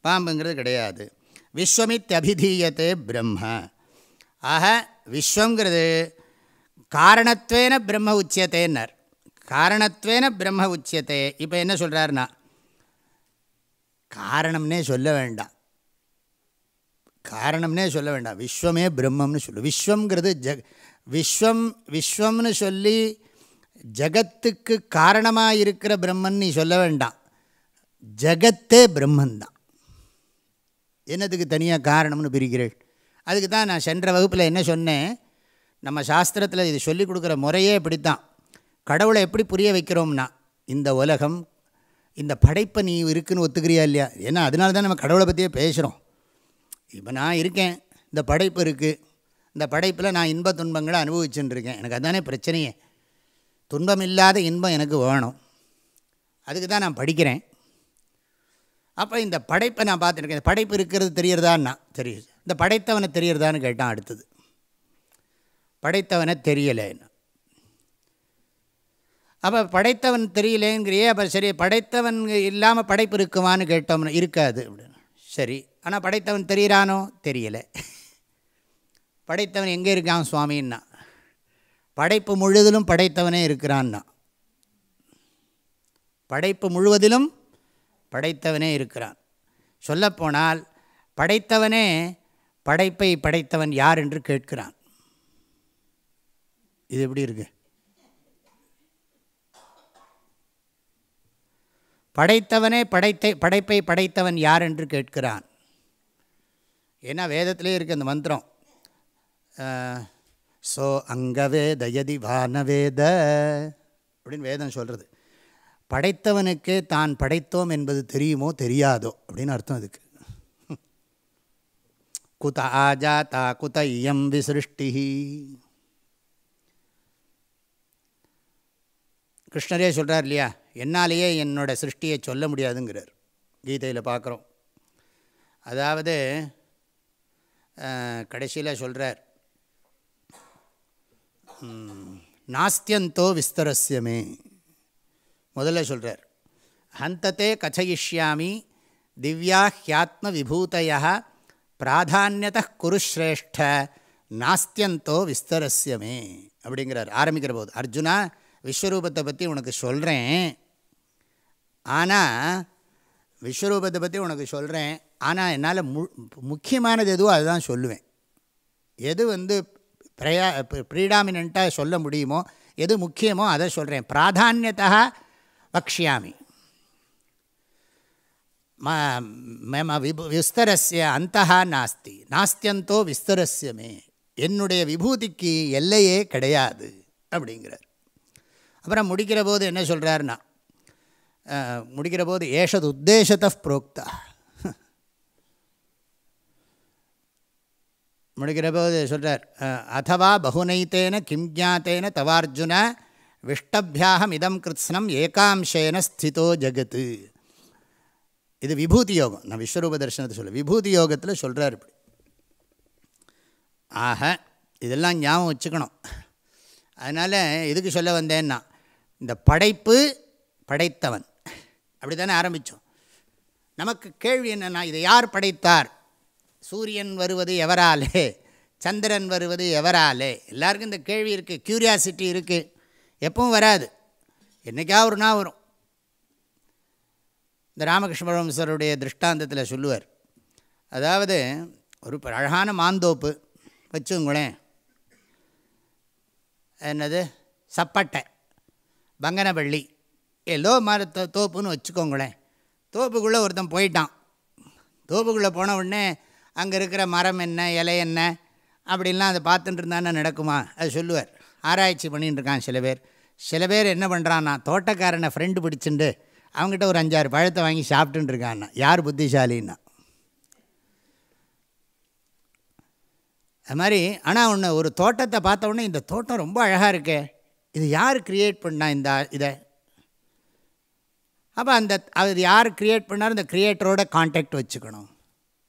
Speaker 1: பாம்புங்கிறது கிடையாது. விஸ்வமித் அபிதீயத்தே பிரம்ம. ஆக விஸ்வங்கிறது காரணத்துவேன பிரம்ம உச்சியத்தேன்னர் காரணத்துவேன பிரம்ம உச்சியத்தே இப்போ என்ன சொல்கிறாருன்னா காரணம்னே சொல்ல வேண்டாம். காரணம்னே சொல்ல வேண்டாம். விஸ்வமே பிரம்மம்னு சொல்லு. விஸ்வங்கிறது ஜக் விஸ்வம் விஸ்வம்னு சொல்லி ஜகத்துக்கு காரணமாக இருக்கிற பிரம்மன் நீ சொல்ல வேண்டாம். ஜகத்தே பிரம்மன்தான் என்னதுக்கு தனியாக காரணம்னு பிரிக்கிறேள்? அதுக்கு தான் நான் சென்ற வகுப்பில் என்ன சொன்னேன்? நம்ம சாஸ்திரத்தில் இது சொல்லிக் கொடுக்குற முறையே இப்படித்தான். கடவுளை எப்படி புரிய வைக்கிறோம்னா இந்த உலகம் இந்த படைப்பை நீ இருக்குன்னு ஒத்துக்கிறியா இல்லையா? ஏன்னா அதனால தான் நம்ம கடவுளை பற்றியே பேசுகிறோம். இப்போ நான் இருக்கேன் இந்த படைப்பு இருக்குது இந்த படைப்பில் நான் இன்ப துன்பங்களை அனுபவிச்சுட்டுருக்கேன். எனக்கு அதுதானே பிரச்சனையே. துன்பம் இல்லாத இன்பம் எனக்கு வேணும். அதுக்கு தான் நான் படிக்கிறேன். அப்போ இந்த படைப்பை நான் பார்த்துருக்கேன். இந்த படைப்பு இருக்கிறது தெரியறதான்னா தெரியுது. இந்த படைத்தவனை தெரியறதான்னு கேட்டான் அடுத்தது. படைத்தவனை தெரியலைன்னு. அப்போ படைத்தவன் தெரியலேங்கிறியே அப்போ சரி படைத்தவன் இல்லாமல் படைப்பு இருக்குமான்னு கேட்டோம்னா இருக்காது அப்படின்னு. சரி ஆனால் படைத்தவன் தெரிகிறானோ தெரியலை. படைத்தவன் எங்கே இருக்கான் சுவாமின்னா? படைப்பு முழுவதிலும் படைத்தவனே இருக்கிறான்னா? படைப்பு முழுவதிலும் படைத்தவனே இருக்கிறான். சொல்லப்போனால் படைத்தவனே படைப்பை படைத்தவன் யார் என்று கேட்கிறான். இது எப்படி இருக்கு? படைத்தவனே படைத்தை படைப்பை படைத்தவன் யார் என்று கேட்கிறான். ஏன்னா வேதத்திலே இருக்குது அந்த மந்திரம். ஸோ அங்கவேத யதி வானவேத அப்படின்னு வேதம் சொல்கிறது படைத்தவனுக்கு தான் படைத்தோம் என்பது தெரியுமோ தெரியாதோ அப்படின்னு அர்த்தம் இதுக்கு குத ஆஜாத்தா குத இயம் விசிருஷ்டி. கிருஷ்ணரே சொல்கிறார் இல்லையா என்னாலேயே என்னோட சிருஷ்டியை சொல்ல முடியாதுங்கிறார். கீதையில் பார்க்குறோம் அதாவது கடைசியில் சொல்கிறார் நாஸ்தியந்தோ விஸ்தரஸ்யமே முதல்ல சொல்கிறார் ஹந்தத்தை கச்சயிஷ்யாமி திவ்யா ஹியாத்ம விபூதய பிராதானியத குருஸ்ரேஷ்ட நாஸ்தியந்தோ விஸ்தரஸ்யமே அப்படிங்கிறார் ஆரம்பிக்கிற போது அர்ஜுனா விஸ்வரூபத்தை பற்றி உனக்கு சொல்கிறேன் ஆனால் விஸ்வரூபத்தை பற்றி உனக்கு சொல்கிறேன் ஆனால் என்னால் மு முக்கியமானது எதுவோ அதுதான் சொல்லுவேன் எது வந்து பிரயா ப்ரீடாமினண்ட்டாக சொல்ல முடியுமோ எது முக்கியமோ அதை சொல்கிறேன் பிராதானியத்தா வக்ஷியாமி. மம விபு விஸ்தரஸ்ய அந்த நாஸ்தி. நாஸ்தியந்தோ விஸ்தரஸ்யமே என்னுடைய விபூதிக்கு எல்லையே கிடையாது அப்படிங்கிறார். அப்புறம் முடிக்கிற போது என்ன சொல்கிறாருன்னா முடிக்கிற போது ஏஷது உத்தேசத்த புரோக்தா முடிக்கிற போது சொல்கிறார் அதுவா பகுனைத்தேன கிம் ஜாத்தேன தவார்ஜுன விஷ்டபியாகம் இதம் கிருத்ஸ்னம் ஏகாம்சேன ஸ்திதோ ஜகத்து இது விபூதி யோகம் நான் விஸ்வரூப தரிசனத்தை சொல்ல விபூதி யோகத்தில் சொல்கிறார் இப்படி ஆக இதெல்லாம் ஞாபகம் வச்சுக்கணும் அதனால் எதுக்கு சொல்ல வந்தேன்னா இந்த படைப்பு படைத்தவன் அப்படி தானே ஆரம்பித்தோம் நமக்கு கேள்வி என்னென்னா இதை யார் படைத்தார் சூரியன் வருவது எவராலே? சந்திரன் வருவது எவராலே? எல்லாருக்கும் இந்த கேள்வி இருக்குது க்யூரியாசிட்டி இருக்குது எப்பவும் வராது. என்றைக்கா ஒரு நாள் வரும். இந்த ராமகிருஷ்ண பரமசருடைய திருஷ்டாந்தத்தில் சொல்லுவார். அதாவது ஒரு அழகான மாந்தோப்பு. வச்சுங்களேன் என்னது? சப்பட்டை. பங்கனப்பள்ளி ஏதோ மாதிரி தோ தோப்புன்னு வச்சுக்கோங்களேன். தோப்புக்குள்ளே ஒருத்தன் போயிட்டான். தோப்புக்குள்ளே போன உடனே அங்கே இருக்கிற மரம் என்ன இலை என்ன அப்படின்லாம் அதை பார்த்துட்டு இருந்தானே நடக்குமா? அது சொல்லுவார். ஆராய்ச்சி பண்ணிகிட்டு இருக்கான் சில பேர். சில பேர் என்ன பண்ணுறான்னா தோட்டக்காரனை ஃப்ரெண்டு பிடிச்சிண்டு அவங்ககிட்ட ஒரு அஞ்சாறு பழத்தை வாங்கி சாப்பிட்டுன்னு இருக்கான்னா யார் புத்திசாலின்னா? அது மாதிரி ஆனால் ஒன்று ஒரு தோட்டத்தை பார்த்த உடனே இந்த தோட்டம் ரொம்ப அழகாக இருக்கே இது யார் க்ரியேட் பண்ணா இந்த இதை? அப்போ அந்த அது யார் க்ரியேட் பண்ணாலும் இந்த க்ரியேட்டரோட கான்டாக்ட் வச்சுக்கணும்.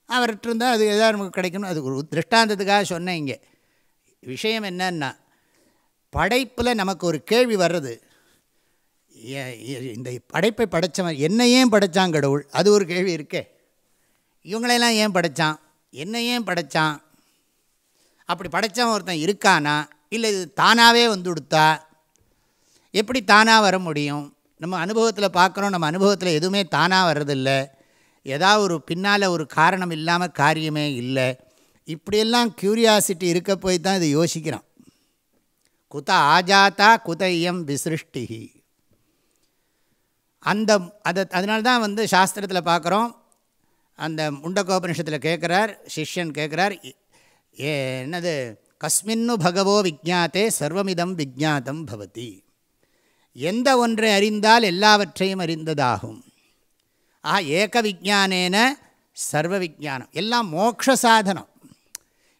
Speaker 1: அவர்கிட்ட இருந்தால் அது எதாவது நமக்கு கிடைக்கணும். அது ஒரு திருஷ்டாந்தத்துக்காக சொன்னேன் இங்கே. விஷயம் என்னன்னா படைப்பில் நமக்கு ஒரு கேள்வி வர்றது இந்த படைப்பை படைத்தவன் என்ன ஏன் படைத்தான் கடவுள்? அது ஒரு கேள்வி இருக்கே. இவங்களெல்லாம் ஏன் படைத்தான் என்ன ஏன் படைத்தான் அப்படி படைத்தவன் ஒருத்தன் இருக்கானா? இல்லை இது தானாகவே வந்து கொடுத்தா? எப்படி தானாக வர முடியும்? நம்ம அனுபவத்தில் பார்க்குறோம் நம்ம அனுபவத்தில் எதுவுமே தானாக வர்றதில்லை. ஏதாவது ஒரு பின்னால் ஒரு காரணம் இல்லாமல் காரியமே இல்லை. இப்படியெல்லாம் க்யூரியாசிட்டி இருக்க போய் தான் இதை யோசிக்கிறான். குத ஆஜாத்தா குத இயம் விசிருஷ்டிகி அந்த அதை அதனால தான் வந்து சாஸ்திரத்தில் பார்க்குறோம் அந்த முண்டகோபனிஷத்தில் கேட்குறார் சிஷ்யன் கேட்குறார் ஏ என்னது? கஸ்மின்னு பகவோ விஜாத்தே சர்வமிதம் விஜாத்தம் பவதி. எந்த ஒன்றை அறிந்தால் எல்லாவற்றையும் அறிந்ததாகும். ஆஹா ஏக விஜானேன சர்வ விஜானம் எல்லாம் மோக்ஷ சாதனம்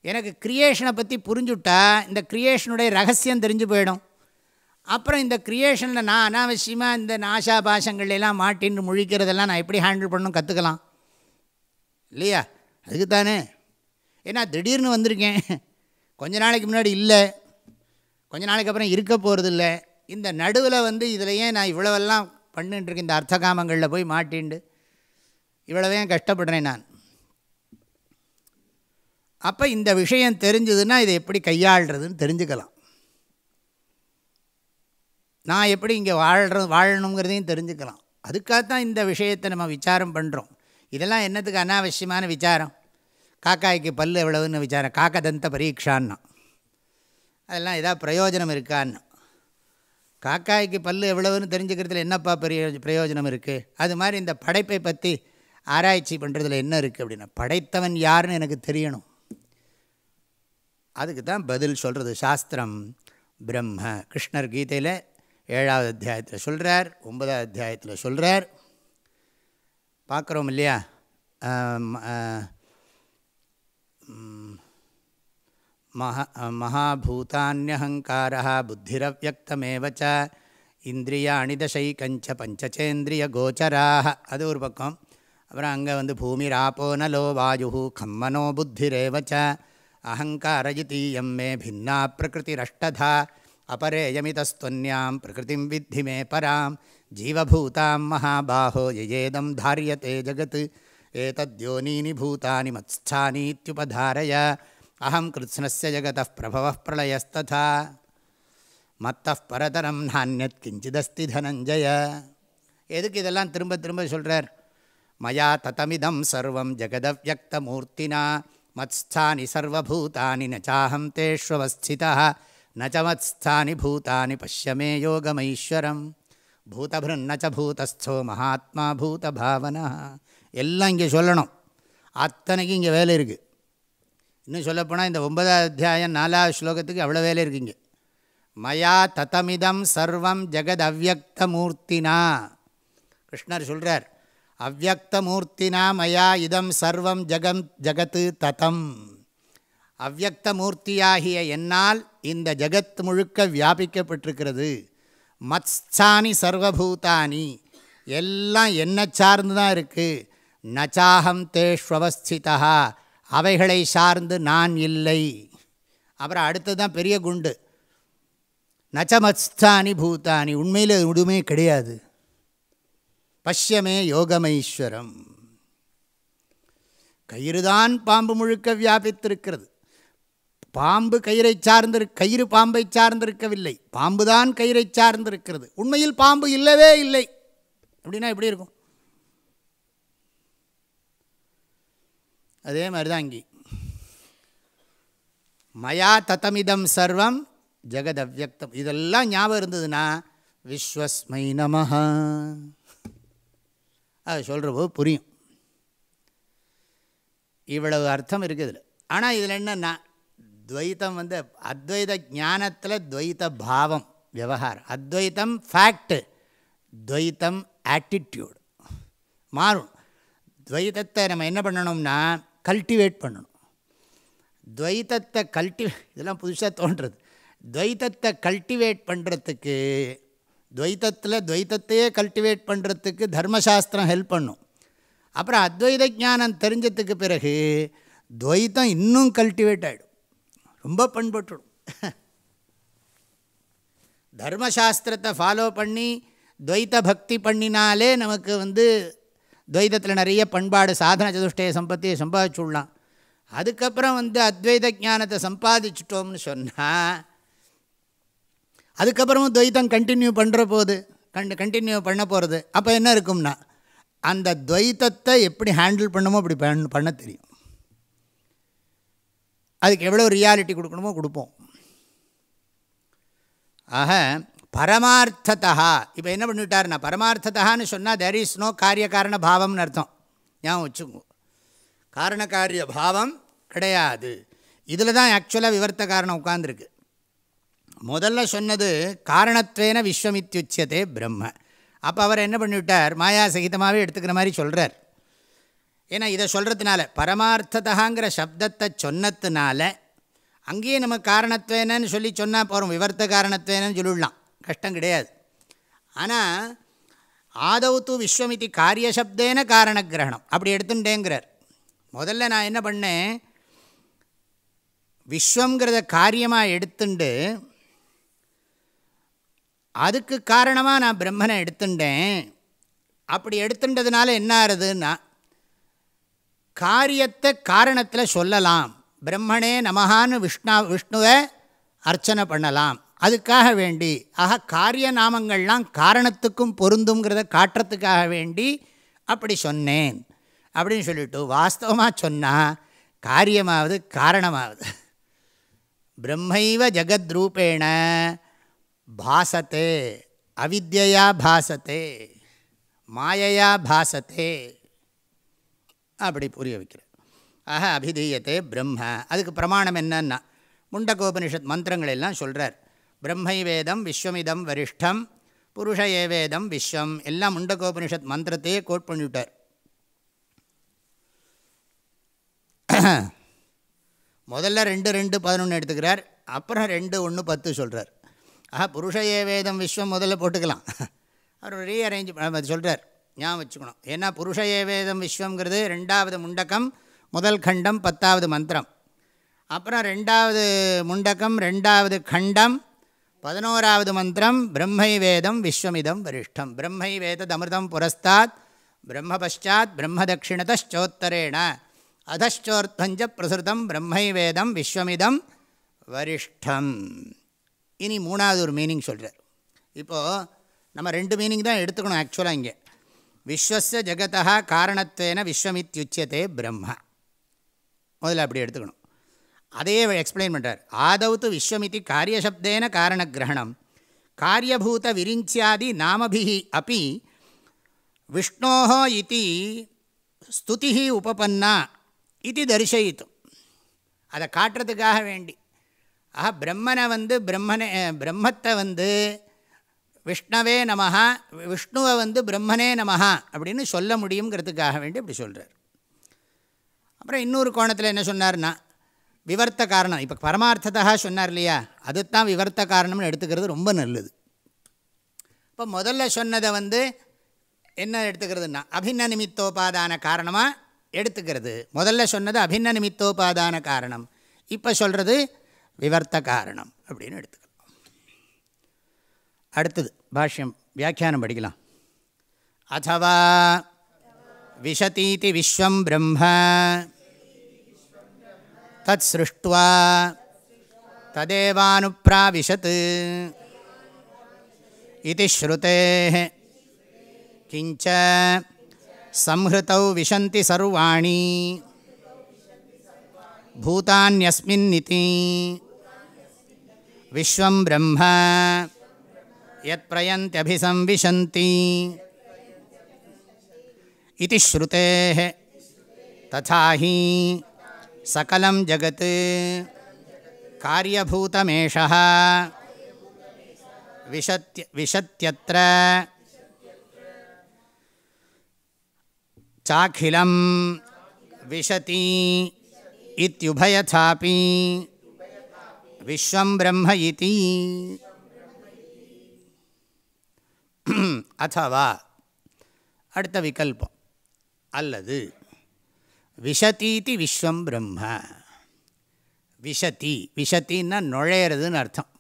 Speaker 1: எனக்கு க்ரியேஷனை பற்றி புரிஞ்சுட்டா இந்த க்ரியேஷனுடைய ரகசியம் தெரிஞ்சு போயிடும் அப்புறம் இந்த க்ரியேஷனில் நான் அனாவசியமாக இந்த நாசா பாஷங்கள்லாம் மாட்டின்னு முழிக்கிறதெல்லாம் நான் எப்படி ஹேண்டில் பண்ணணும் கற்றுக்கலாம் இல்லையா அதுக்கு தானே ஏன்னா திடீர்னு வந்திருக்கேன் கொஞ்ச நாளைக்கு முன்னாடி இல்லை கொஞ்ச நாளைக்கு அப்புறம் இருக்க போகிறது இல்லை இந்த நடுவில் வந்து இதில் ஏன் நான் இவ்வளவெல்லாம் பண்ணிட்டுருக்கேன் இந்த அர்த்தகாமங்களில் போய் மாட்டின்னு இவ்வளவே கஷ்டப்படுறேன் நான். அப்போ இந்த விஷயம் தெரிஞ்சதுன்னா இதை எப்படி கையாளுறதுன்னு தெரிஞ்சுக்கலாம். நான் எப்படி இங்கே வாழ்கிற வாழணுங்கிறதையும் தெரிஞ்சுக்கலாம். அதுக்காகத்தான் இந்த விஷயத்தை நம்ம விசாரம் பண்ணுறோம் இதெல்லாம் என்னத்துக்கு அனாவசியமான விசாரம்? காக்காய்க்கு பல் எவ்வளவுன்னு விசாரம். காக்கா தந்த பரீட்சான்னா அதெல்லாம் எதாவது பிரயோஜனம் இருக்கான்னு. காக்காய்க்கு பல் எவ்வளவுன்னு தெரிஞ்சுக்கிறதுல என்னப்பா பெரிய பிரயோஜனம் இருக்குது அது மாதிரி இந்த படைப்பை பற்றி ஆராய்ச்சி பண்ணுறதுல என்ன இருக்குது அப்படின்னா படைத்தவன் யாருன்னு எனக்கு தெரியணும். அதுக்கு தான் பதில் சொல்கிறது சாஸ்திரம் பிரம்ம கிருஷ்ணர் கீதையில் ஏழாவது அத்தியாயத்தில் சொல்கிறார் ஒன்பதாவது அத்தியாயத்தில் சொல்கிறார் பார்க்குறோம் இல்லையா? மகா மகாபூதானியஹங்காரः புத்திரவியக்தமேவச்ச ச இந்திரியாணி தசைக்கஞ்ச பஞ்சச்சேந்திரியகோச்சராக அது ஒரு பக்கம். அப்புறம் அங்கே வந்து பூமிராப்போ நலோ வாயு கம்மனோ புத்திரேவ ச அகங்காரயிதீயம் மே பின்னா பிரகிருதிரஷ்டதா அபரேயமிதஸ்துவன்யாம் பிரகிருதிம் வித்தி மே பராம் ஜீவபூதாம் மகாபாஹோ யேதம் தாரியதே ஜகத் ஏதத்யோனீனி பூதானி மத்ஸ்தானீத்யுபதாரய அஹம் கிருத்ஸ்னஸ்ய ஜகதः பிரபவः பிரளயஸ்ததா மத்தः பரதரம் நானியத் கிஞ்சிதஸ்தி தனஞ்சய எதுக்கு இதெல்லாம் திரும்ப திரும்ப சொல்கிறார் மயா ததமிதம் சர்வம் ஜெகதவியக்தமூர்த்தினா மத்ஸ்தானி சர்வபூதானி நச்சாஹம் தேஷ்வஸ்திதா நச்ச மத்ஸ்தானி பூதானி பஷ்யமே யோகமைஸ்வரம் பூதபிருன்னச்ச பூதஸ்தோ மகாத்மா பூத பாவனா எல்லாம் இங்கே சொல்லணும் அத்தனைக்கும் இங்கே வேலை இருக்குது இன்னும் சொல்லப்போனால் இந்த ஒன்பதாவது அத்தியாயம் நாலாவது ஸ்லோகத்துக்கு அவ்வளோ வேலை இருக்குங்க மயா ததமிதம் சர்வம் ஜெகத் அவ்வக்தமூர்த்தினா கிருஷ்ணர் சொல்கிறார் அவ்வக்தமூர்த்தினா மயா இதம் சர்வம் ஜெகம் ஜகத்து ததம். அவ்வக்தமூர்த்தியாகிய என்னால் இந்த ஜகத் முழுக்க வியாபிக்கப்பட்டிருக்கிறது. மத்ஸ்தானி சர்வபூதானி. எல்லாம் என்ன சார்ந்து தான் இருக்குது நச்சாகம் தேஷ்வவஸ்திதா. அவைகளை சார்ந்து நான் இல்லை. அப்புறம் அடுத்தது தான் பெரிய குண்டு. நச்சமத்ஸ்தானி பூத்தானி உண்மையில் எதுவுமே கிடையாது. பஷ்யமே யோகமைஸ்வரம். கயிறுதான் பாம்பு முழுக்க வியாபித்திருக்கிறது. பாம்பு கயிறை சார்ந்திரு கயிறு பாம்பை சார்ந்திருக்கவில்லை. பாம்பு தான் கயிறை சார்ந்திருக்கிறது. உண்மையில் பாம்பு இல்லவே இல்லை. அப்படின்னா எப்படி இருக்கும்? அதே மாதிரி தான் இங்கே. மயா தத்தமிதம் சர்வம் ஜெகத் அவ்வக்தம் இதெல்லாம் ஞாபகம் இருந்ததுன்னா விஸ்வஸ்மை நமஹா. அது சொல்கிறப்போ புரியும். இவ்வளவு அர்த்தம் இருக்குது இதில். ஆனால் இதில் என்னென்னா துவைத்தம் வந்து அத்வைத ஞானத்தில் துவைத்த பாவம் விவகாரம். அத்வைத்தம் ஃபேக்டு துவைத்தம் ஆட்டிடியூடு மாறும். துவைத்தத்தை நம்ம என்ன பண்ணணும்னா கல்டிவேட் பண்ணணும். துவைத்தத்தை கல்டி இதெல்லாம் புதுசாக தோன்றுறது. துவைத்தத்தை கல்டிவேட் பண்ணுறதுக்கு துவைத்தத்தில் துவைத்தத்தையே கல்டிவேட் பண்ணுறதுக்கு தர்மசாஸ்திரம் ஹெல்ப் பண்ணும். அப்புறம் அத்வைத ஞானம் தெரிஞ்சதுக்கு பிறகு துவைத்தம் இன்னும் கல்டிவேட் ஆகிடும் ரொம்ப பண்பட்டுடும். தர்மசாஸ்திரத்தை ஃபாலோ பண்ணி துவைத்த பக்தி பண்ணினாலே நமக்கு வந்து துவைதத்தில் நிறைய பண்பாடு சாதன சதுஷ்டய சம்பத்தியை சம்பாதிச்சுடலாம் அதுக்கப்புறம் வந்து அத்வைத ஜானத்தை சம்பாதிச்சிட்டோம்னு சொன்னால் அதுக்கப்புறமும் துவைத்தம் கண்டினியூ பண்ணுற போது கண்டு கண்டினியூ பண்ண போகிறது அப்போ என்ன இருக்கும்னா அந்த துவைத்தத்தை எப்படி ஹேண்டில் பண்ணமோ அப்படி பண்ண பண்ண தெரியும். அதுக்கு எவ்வளோ ரியாலிட்டி கொடுக்கணுமோ கொடுப்போம். ஆக பரமார்த்ததா இப்போ என்ன பண்ணிவிட்டாருன்னா பரமார்த்ததான்னு சொன்னால் தேர் இஸ் நோ காரிய காரண பாவம்னு அர்த்தம். ஞாபகம் வச்சுக்கோ. காரண காரிய பாவம் கிடையாது. இதில் தான் ஆக்சுவலாக விவர்த்த காரணம் உட்காந்துருக்கு முதல்ல சொன்னது காரணத்வேன விஸ்வமித்யுச்சியதே பிரம்ம. அப்போ அவர் என்ன பண்ணிவிட்டார்? மாயா சகிதமாகவே எடுத்துக்கிற மாதிரி சொல்கிறார் ஏன்னா இதை சொல்கிறதுனால பரமார்த்ததாங்கிற சப்தத்தை சொன்னதுனால அங்கேயே நம்ம காரணத்வேனன்னு சொல்லி சொன்னால் போகிறோம் விவர்த்த காரணத்வேனன்னு சொல்லிடலாம். கஷ்டம் கிடையாது. ஆனால் ஆதவ் தூ விஸ்வமிதி காரியசப்தேன காரணக்கிரகணம் அப்படி எடுத்துட்டேங்கிறார். முதல்ல நான் என்ன பண்ணேன்? விஸ்வங்கிறத காரியமாக எடுத்துண்டு அதுக்கு காரணமாக நான் பிரம்மனை எடுத்துட்டேன் அப்படி எடுத்துட்டதுனால என்ன ஆறுதுன்னா காரியத்தை காரணத்தில் சொல்லலாம். பிரம்மனே நமகான்னு விஷ்ணா விஷ்ணுவை அர்ச்சனை பண்ணலாம். அதுக்காக வேண்டி ஆக காரிய நாமங்கள்லாம் காரணத்துக்கும் பொருந்துங்கிறத காட்டுறதுக்காக வேண்டி அப்படி சொன்னேன். அப்படின்னு சொல்லிட்டு வாஸ்தவமாக சொன்னால் காரியமாவது காரணமாவது. பிரம்மைவ ஜெகத்ரூபேண பாசத்தே அவித்யா பாசத்தே மாயையா பாசத்தே அப்படி புரிய வைக்கிறேன் ஆக அபிதீயத்தே பிரம்ம. அதுக்கு பிரமாணம் என்னன்னா முண்டகோபனிஷத் மந்திரங்கள் எல்லாம் சொல்கிறார் பிரம்மை வேதம் விஸ்வமிதம் வரிஷ்டம் புருஷ ஏவேதம் விஸ்வம். எல்லாம் முண்டகோபனிஷத் மந்திரத்தையே கோட் பண்ணிவிட்டார். முதல்ல ரெண்டு ரெண்டு பதினொன்று எடுத்துக்கிறார். அப்புறம் ரெண்டு ஒன்று பத்து சொல்கிறார் ஆஹா புருஷயே வேதம் விஸ்வம் முதல்ல போட்டுக்கலாம். அவர் ரீஅரேஞ்ச் சொல்கிறார் ஞாபகம் வச்சுக்கணும். ஏன்னா புருஷயே வேதம் விஸ்வங்கிறது ரெண்டாவது முண்டக்கம் முதல் கண்டம் பத்தாவது மந்திரம். அப்புறம் ரெண்டாவது முண்டக்கம் ரெண்டாவது கண்டம் பதினோராவது மந்திரம் பிரம்மை வேதம் விஸ்வமிதம் வரிஷ்டம். பிரம்மை வேதத் அமிர்தம் புரஸ்தாத் பிரம்ம பஷாத் பிரம்ம பிரம்மதட்சிணதோத்தரேண அதோர்த்தஞ்ச பிரசுதம் பிரம்மை வேதம் விஸ்வமிதம் வரிஷ்டம். இனி மூணாவது ஒரு மீனிங் சொல்கிறார் இப்போது நம்ம ரெண்டு மீனிங் தான் எடுத்துக்கணும் ஆக்சுவலாக இங்கே. விஸ்வச ஜகதா காரணத்வேன விஸ்வமித்யுச்சியதே பிரம்மா. முதல்ல அப்படி எடுத்துக்கணும். அதையே எக்ஸ்பிளைன் பண்ணுறார் ஆதவுத்து விஸ்வமிதி காரியசப்தேன காரண கிரகணம் காரியபூத விரிஞ்சியாதி நாமபிஹி அப்பி விஷ்ணோ இது ஸ்துதி உபபன்னா. இது தரிசயித்தும். அதை காட்டுறதுக்காக வேண்டி. ஆஹா பிரம்மனை வந்து பிரம்மனே பிரம்மத்தை வந்து விஷ்ணவே நமஹா விஷ்ணுவை வந்து பிரம்மனே நமஹா அப்படின்னு சொல்ல முடியுங்கிறதுக்காக வேண்டி இப்படி சொல்கிறார் அப்புறம் இன்னொரு கோணத்தில் என்ன சொன்னார்னா விவர்த்த காரணம். இப்போ பரமார்த்ததாக சொன்னார் இல்லையா? அதுதான் விவர்த்த காரணம்னு எடுத்துக்கிறது ரொம்ப நல்லது. இப்போ முதல்ல சொன்னதை வந்து என்ன எடுத்துக்கிறதுனா அபின்ன நிமித்தோபாதான காரணமாக எடுத்துக்கிறது. முதல்ல சொன்னது அபின்ன நிமித்தோபாதான காரணம். இப்போ சொல்கிறது விவர்த்த காரணம் அப்படின்னு எடுத்துக்கலாம் அடுத்தது பாஷ்யம் வியாக்கியானம் படிக்கலாம் அதவா விஷதீதி விஸ்வம் பிரம்ம தத் சிருஷ்டுவா ததேவானுப்ராவிஷத் இது ஸ்ருதே கிஞ்ச संहृतौ विशन्ति सर्वाणि भूतान्यस्मिन्निति விஸ்வம் பிரம்மா. யத் பிரயந்தியபிசம்விசந்தி இது ஸ்ருதே ததாஹி சகலம் ஜகத் காரியபூதமேஷ விஷத்ய விஷத்தியத்திர சாக்கிலம் விஷதி இத்தியுபயதாபி விஸ்வம் பிரம்ம இதி அத்தவா அடுத்த விகல்பம் அல்லது விஷதீதி விஸ்வம் பிரம்ம விஷதி விஷத்தின்னா நுழையிறதுன்னு அர்த்தம்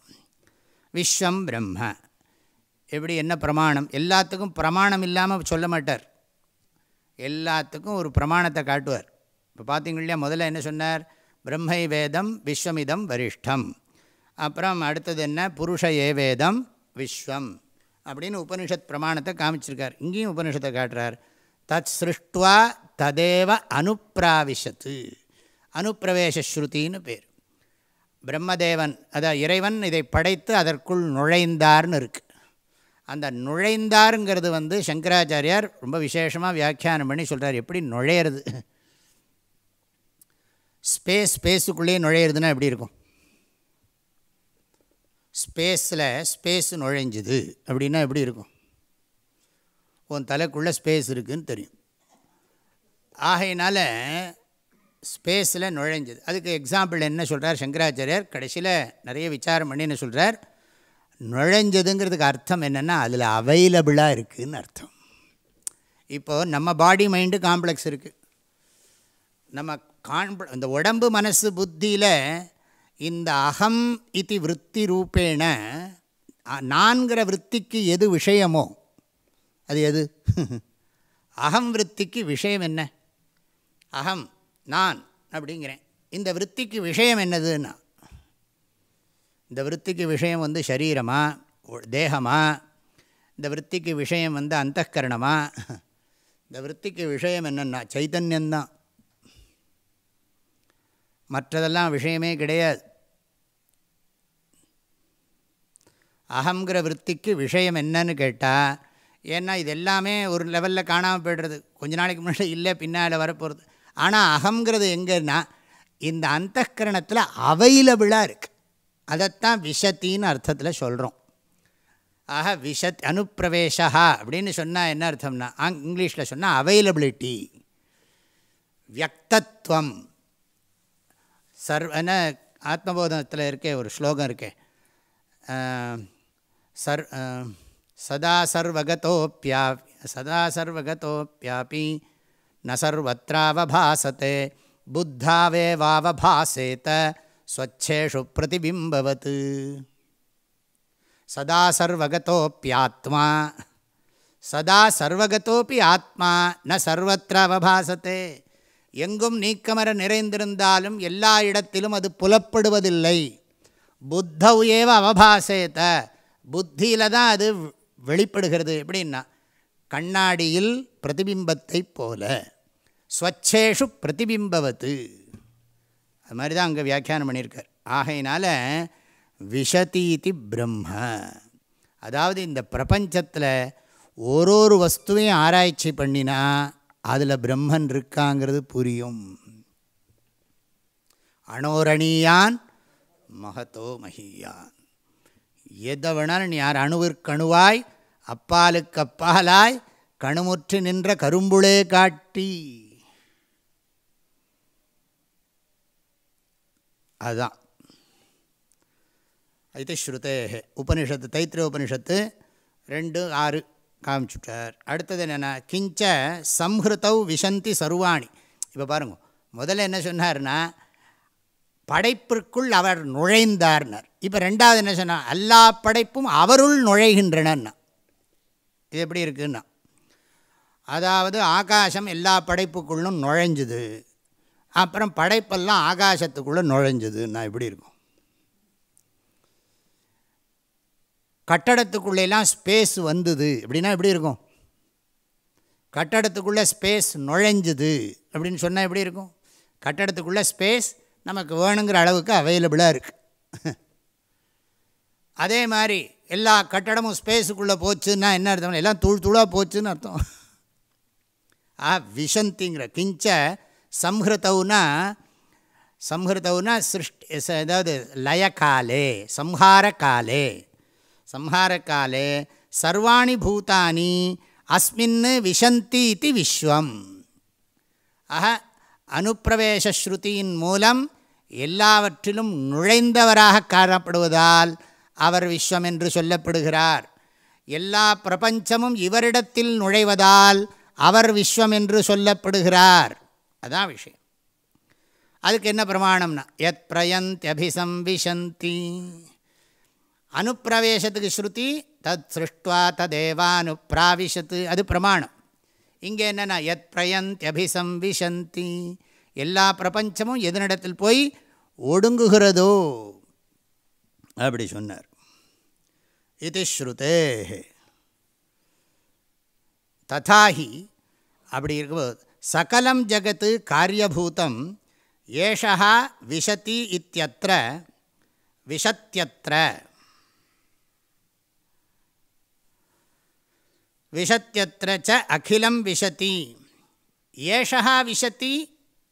Speaker 1: விஸ்வம் பிரம்ம எப்படி என்ன பிரமாணம் எல்லாத்துக்கும் பிரமாணம் இல்லாமல் சொல்ல மாட்டார் எல்லாத்துக்கும் ஒரு பிரமாணத்தை காட்டுவார் இப்போ பார்த்தீங்க இல்லையா முதல்ல என்ன சொன்னார் பிரம்மை வேதம் விஸ்வமிதம் வரிஷ்டம். அப்புறம் அடுத்தது என்ன? புருஷ ஏ வேதம் விஸ்வம் அப்படின்னு உபனிஷத் பிரமாணத்தை காமிச்சிருக்கார். இங்கேயும் உபனிஷத்தை காட்டுறார். தத் சிருஷ்டுவா ததேவ அனுப்பிராவிஷத்து அனுப்பிரவேசஸ்ருத்தின்னு பேர். பிரம்மதேவன் அதான் இறைவன் இதை படைத்து அதற்குள் நுழைந்தார்னு இருக்குது அந்த நுழைந்தாருங்கிறது வந்து சங்கராச்சாரியார் ரொம்ப விசேஷமாக வியாக்கியானம் பண்ணி சொல்கிறார் எப்படி நுழையிறது? ஸ்பேஸ் ஸ்பேஸுக்குள்ளேயே நுழையிறதுனா எப்படி இருக்கும்? ஸ்பேஸில் ஸ்பேஸ் நுழைஞ்சுது. அப்படின்னா எப்படி இருக்கும்? உன் தலைக்குள்ளே ஸ்பேஸ் இருக்குதுன்னு தெரியும். ஆகையினால ஸ்பேஸில் நுழைஞ்சது. அதுக்கு எக்ஸாம்பிள் என்ன சொல்கிறார் சங்கராச்சாரியார்? கடைசியில் நிறைய விசாரம் பண்ணி என்ன சொல்கிறார் நுழைஞ்சதுங்கிறதுக்கு அர்த்தம் என்னென்னா அதில் அவைலபிளாக இருக்குதுன்னு அர்த்தம். இப்போது நம்ம பாடி மைண்டு காம்ப்ளெக்ஸ் இருக்குது நம்ம காண்ப இந்த உடம்பு மனசு புத்தியில் இந்த அகம் இது விற்பி ரூபேண நான்கிற விற்த்திக்கு எது விஷயமோ அது எது? அகம் விற்த்திக்கு விஷயம் என்ன? அகம் நான் அப்படிங்கிறேன். இந்த விற்த்திக்கு விஷயம் என்னதுன்னா இந்த விற்த்திக்கு விஷயம் வந்து சரீரமா தேகமா? இந்த விற்த்திக்கு விஷயம் வந்து அந்தகரணமா இந்த விற்த்திக்கு விஷயம் என்னென்னா சைத்தன்யந்தான் மற்றதெல்லாம் விஷயமே கிடையாது. அகங்கிற விற்த்திக்கு விஷயம் என்னன்னு கேட்டால் ஏன்னா இது எல்லாமே ஒரு லெவலில் காணாமல் போய்டுறது. கொஞ்ச நாளைக்கு முன்னாடி இல்லை பின்னால் வரப்போகிறது ஆனால் அகங்கிறது எங்கன்னா இந்த அந்தகரணத்தில் அவைலபிளாக இருக்குது அதைத்தான் விஷத்தின்னு அர்த்தத்தில் சொல்கிறோம் ஆக விஷத் அனுப்பிரவேஷா அப்படின்னு சொன்னால் என்ன அர்த்தம்னா இங்கிலீஷில் சொன்னால் அவைலபிலிட்டி வியக்தத்துவம் சர்வ என்ன ஆத்மபோதத்தில் இருக்கே ஒரு ஸ்லோகம் இருக்கே சர் சதா சர்வகதோப்பியா சதா சர்வகதோப்பியாபி ந சர்வத்திராவபாசத்தே புத்தாவேவாவபாசேத ஸ்வச்சேஷு பிரதிபிம்பவத் சதா சர்வகதோப்பியாத்மா சதா சர்வகதோப்பி ஆத்மா ந சர்வத்திர அவபாசத்தே எங்கும் நீக்கமர நிறைந்திருந்தாலும் எல்லா இடத்திலும் அது புலப்படுவதில்லை. புத்தவ் ஏவ அவபாசேத. புத்தியில் தான் அது வெளிப்படுகிறது. எப்படின்னா கண்ணாடியில் பிரதிபிம்பத்தை போல. ஸ்வச்சேஷு பிரதிபிம்பவத்து. அது மாதிரி தான் அங்கே வியாக்கியானம் பண்ணியிருக்கார். ஆகையினால விஷதீதி பிரம்ம. அதாவது இந்த பிரபஞ்சத்தில் ஒரு ஒரு வஸ்துவையும் ஆராய்ச்சி பண்ணினா அதில் பிரம்மன் இருக்காங்கிறது புரியும். அணோரணியான் மகத்தோ மகியான். எதை வேணாலும் நீ யார் அணுவிற்கணுவாய் அப்பாலுக்கு அப்பாலாய் கணுமுற்று நின்ற கரும்புளே காட்டி. அதுதான் இது ஸ்ருதே உபனிஷத்து தைத்திரிய உபனிஷத்து ரெண்டு ஆறு. காமிச்சுட்டார். அடுத்தது என்னென்னா கிஞ்ச சம்ஹிருத்தவ் விஷந்தி சர்வாணி. இப்போ பாருங்கள் முதல்ல என்ன சொன்னார்னா படைப்பிற்குள் அவர் நுழைந்தார்னர். இப்போ ரெண்டாவது என்ன சொன்னார் எல்லா படைப்பும் அவருள் நுழைகின்றனன்னா. இது எப்படி இருக்குன்னா அதாவது ஆகாசம் எல்லா படைப்புக்குள்ளும் நுழைஞ்சுது. அப்புறம் படைப்பெல்லாம் ஆகாசத்துக்குள்ளே நுழைஞ்சுதுன்னா எப்படி இருக்கும்? கட்டடத்துக்குள்ளெல்லாம் ஸ்பேஸ் வந்தது. அப்படின்னா எப்படி இருக்கும்? கட்டடத்துக்குள்ளே ஸ்பேஸ் நுழைஞ்சுது. அப்படின்னு சொன்னால் எப்படி இருக்கும்? கட்டடத்துக்குள்ளே ஸ்பேஸ் நமக்கு வேணுங்கிற அளவுக்கு அவைலபிளாக இருக்குது அதே மாதிரி எல்லா கட்டடமும் ஸ்பேஸுக்குள்ளே போச்சுன்னா என்ன அர்த்தம்? எல்லாம் தூள் தூளாக போச்சுன்னு அர்த்தம். ஆ விஷந்திங்கிற கிஞ்ச சம்ஹிருத்தவுனா சம்ஹிருத்தவுனா சிருஷ்டி அதாவது காலே சம்ஹார காலே சம்ஹாரக்காலே சர்வாணி பூதானி அஸ்மின்னு விஷந்தி இது விஸ்வம். ஆக அனுப்பிரவேசஸ்ருதியின் மூலம் எல்லாவற்றிலும் நுழைந்தவராக காணப்படுவதால் அவர் விஸ்வம் என்று சொல்லப்படுகிறார். எல்லா பிரபஞ்சமும் இவரிடத்தில் நுழைவதால் அவர் விஸ்வம் என்று சொல்லப்படுகிறார். அதான் விஷயம். அதுக்கு என்ன பிரமாணம்னா எத் பிரயந்தியபிசம்விசந்தி அனுப்பிரவேசத்துக்கு ஸ்ருதி தத் சிருஷ்டுவா ததேவானுப்பிராவிஷத்து. அது பிரமாணம். இங்கே என்னென்னா எத் பிரயந்தியபிசம்விசந்தி எல்லா பிரபஞ்சமும் எதனிடத்தில் போய் ஒடுங்குகிறதோ அப்படி சொன்னார். இது ஸ்ருதே. ததாஹி அப்படி இருக்கும்போது சகலம் ஜகத்து காரியபூதம் ஏஷா விஷதி இத்தியத்திர விஷத்தியத்திர விஷத்தியத்திர ச அகிலம் விஷதி. ஏஷா விஷதி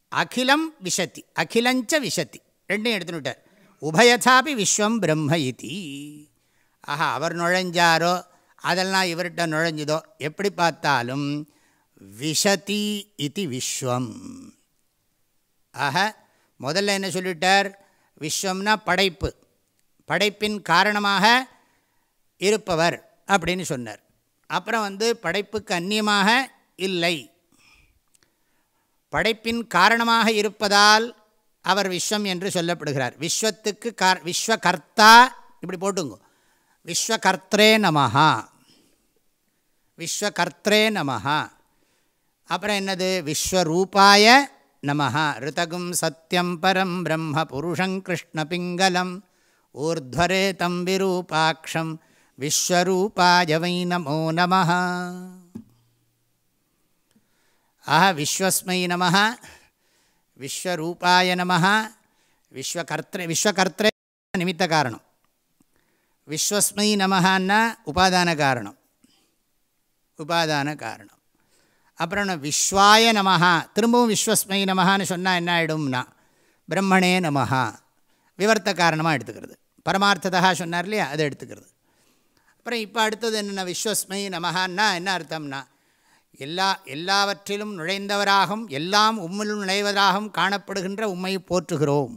Speaker 1: அகிலம் விஷதி. அகிலஞ்ச விஷதி. ரெண்டையும் எடுத்துட்டார் உபயதாபி விஸ்வம் பிரம்ம இதி. ஆஹா அவர் நுழைஞ்சாரோ? அதெல்லாம் இவர்கிட்ட நுழைஞ்சதோ? எப்படி பார்த்தாலும் விஷதி இது விஸ்வம். ஆக முதல்ல என்ன சொல்லிட்டார்? விஸ்வம்னா படைப்பு. படைப்பின் காரணமாக இருப்பவர் அப்படின்னு சொன்னார். அப்புறம் வந்து படைப்புக்கு அந்நியமாக இல்லை. படைப்பின் காரணமாக இருப்பதால் அவர் விஸ்வம் என்று சொல்லப்படுகிறார். விஸ்வத்துக்கு கார் விஸ்வகர்த்தா இப்படி போட்டுங்க. விஸ்வகர்த்தே நமஹா. விஸ்வகர்த்தே நமஹா. அப்புறம் என்னது? விஸ்வரூபாய நமஹா. ரிதகும் சத்யம் பரம் பிரம்ம புருஷங் கிருஷ்ணபிங்கலம் ஊர்ಧ್ವரே தம் விரூபாட்சம் விஸ்வரூபாய வை நமோ நம ஆஹ விஸ்வஸ்மை நம விஸ்வரூபாய நம விஸ்வகர்த்தே விஸ்வகர்த்தே நிமித்த காரணம். விஸ்வஸ்மை நமஹான்னா உபாதான காரணம். உபாதான காரணம். அப்புறம் விஸ்வாய நமஹா திரும்பவும் விஸ்வஸ்மை நமஹான்னு சொன்னால் என்ன ஆகிடும்னா பிரம்மணே நமஹா. விவர்த்த காரணமாக எடுத்துக்கிறது. பரமார்த்ததா சொன்னார் இல்லையா அதை எடுத்துக்கிறது. அப்புறம் இப்போ அடுத்தது என்னென்ன? விஸ்வஸ்மை நமகான்னா என்ன அர்த்தம்னா எல்லா எல்லாவற்றிலும் நுழைந்தவராகவும் எல்லாம் உம்மிலும் நுழைவதாகவும் காணப்படுகின்ற உம்மை போற்றுகிறோம்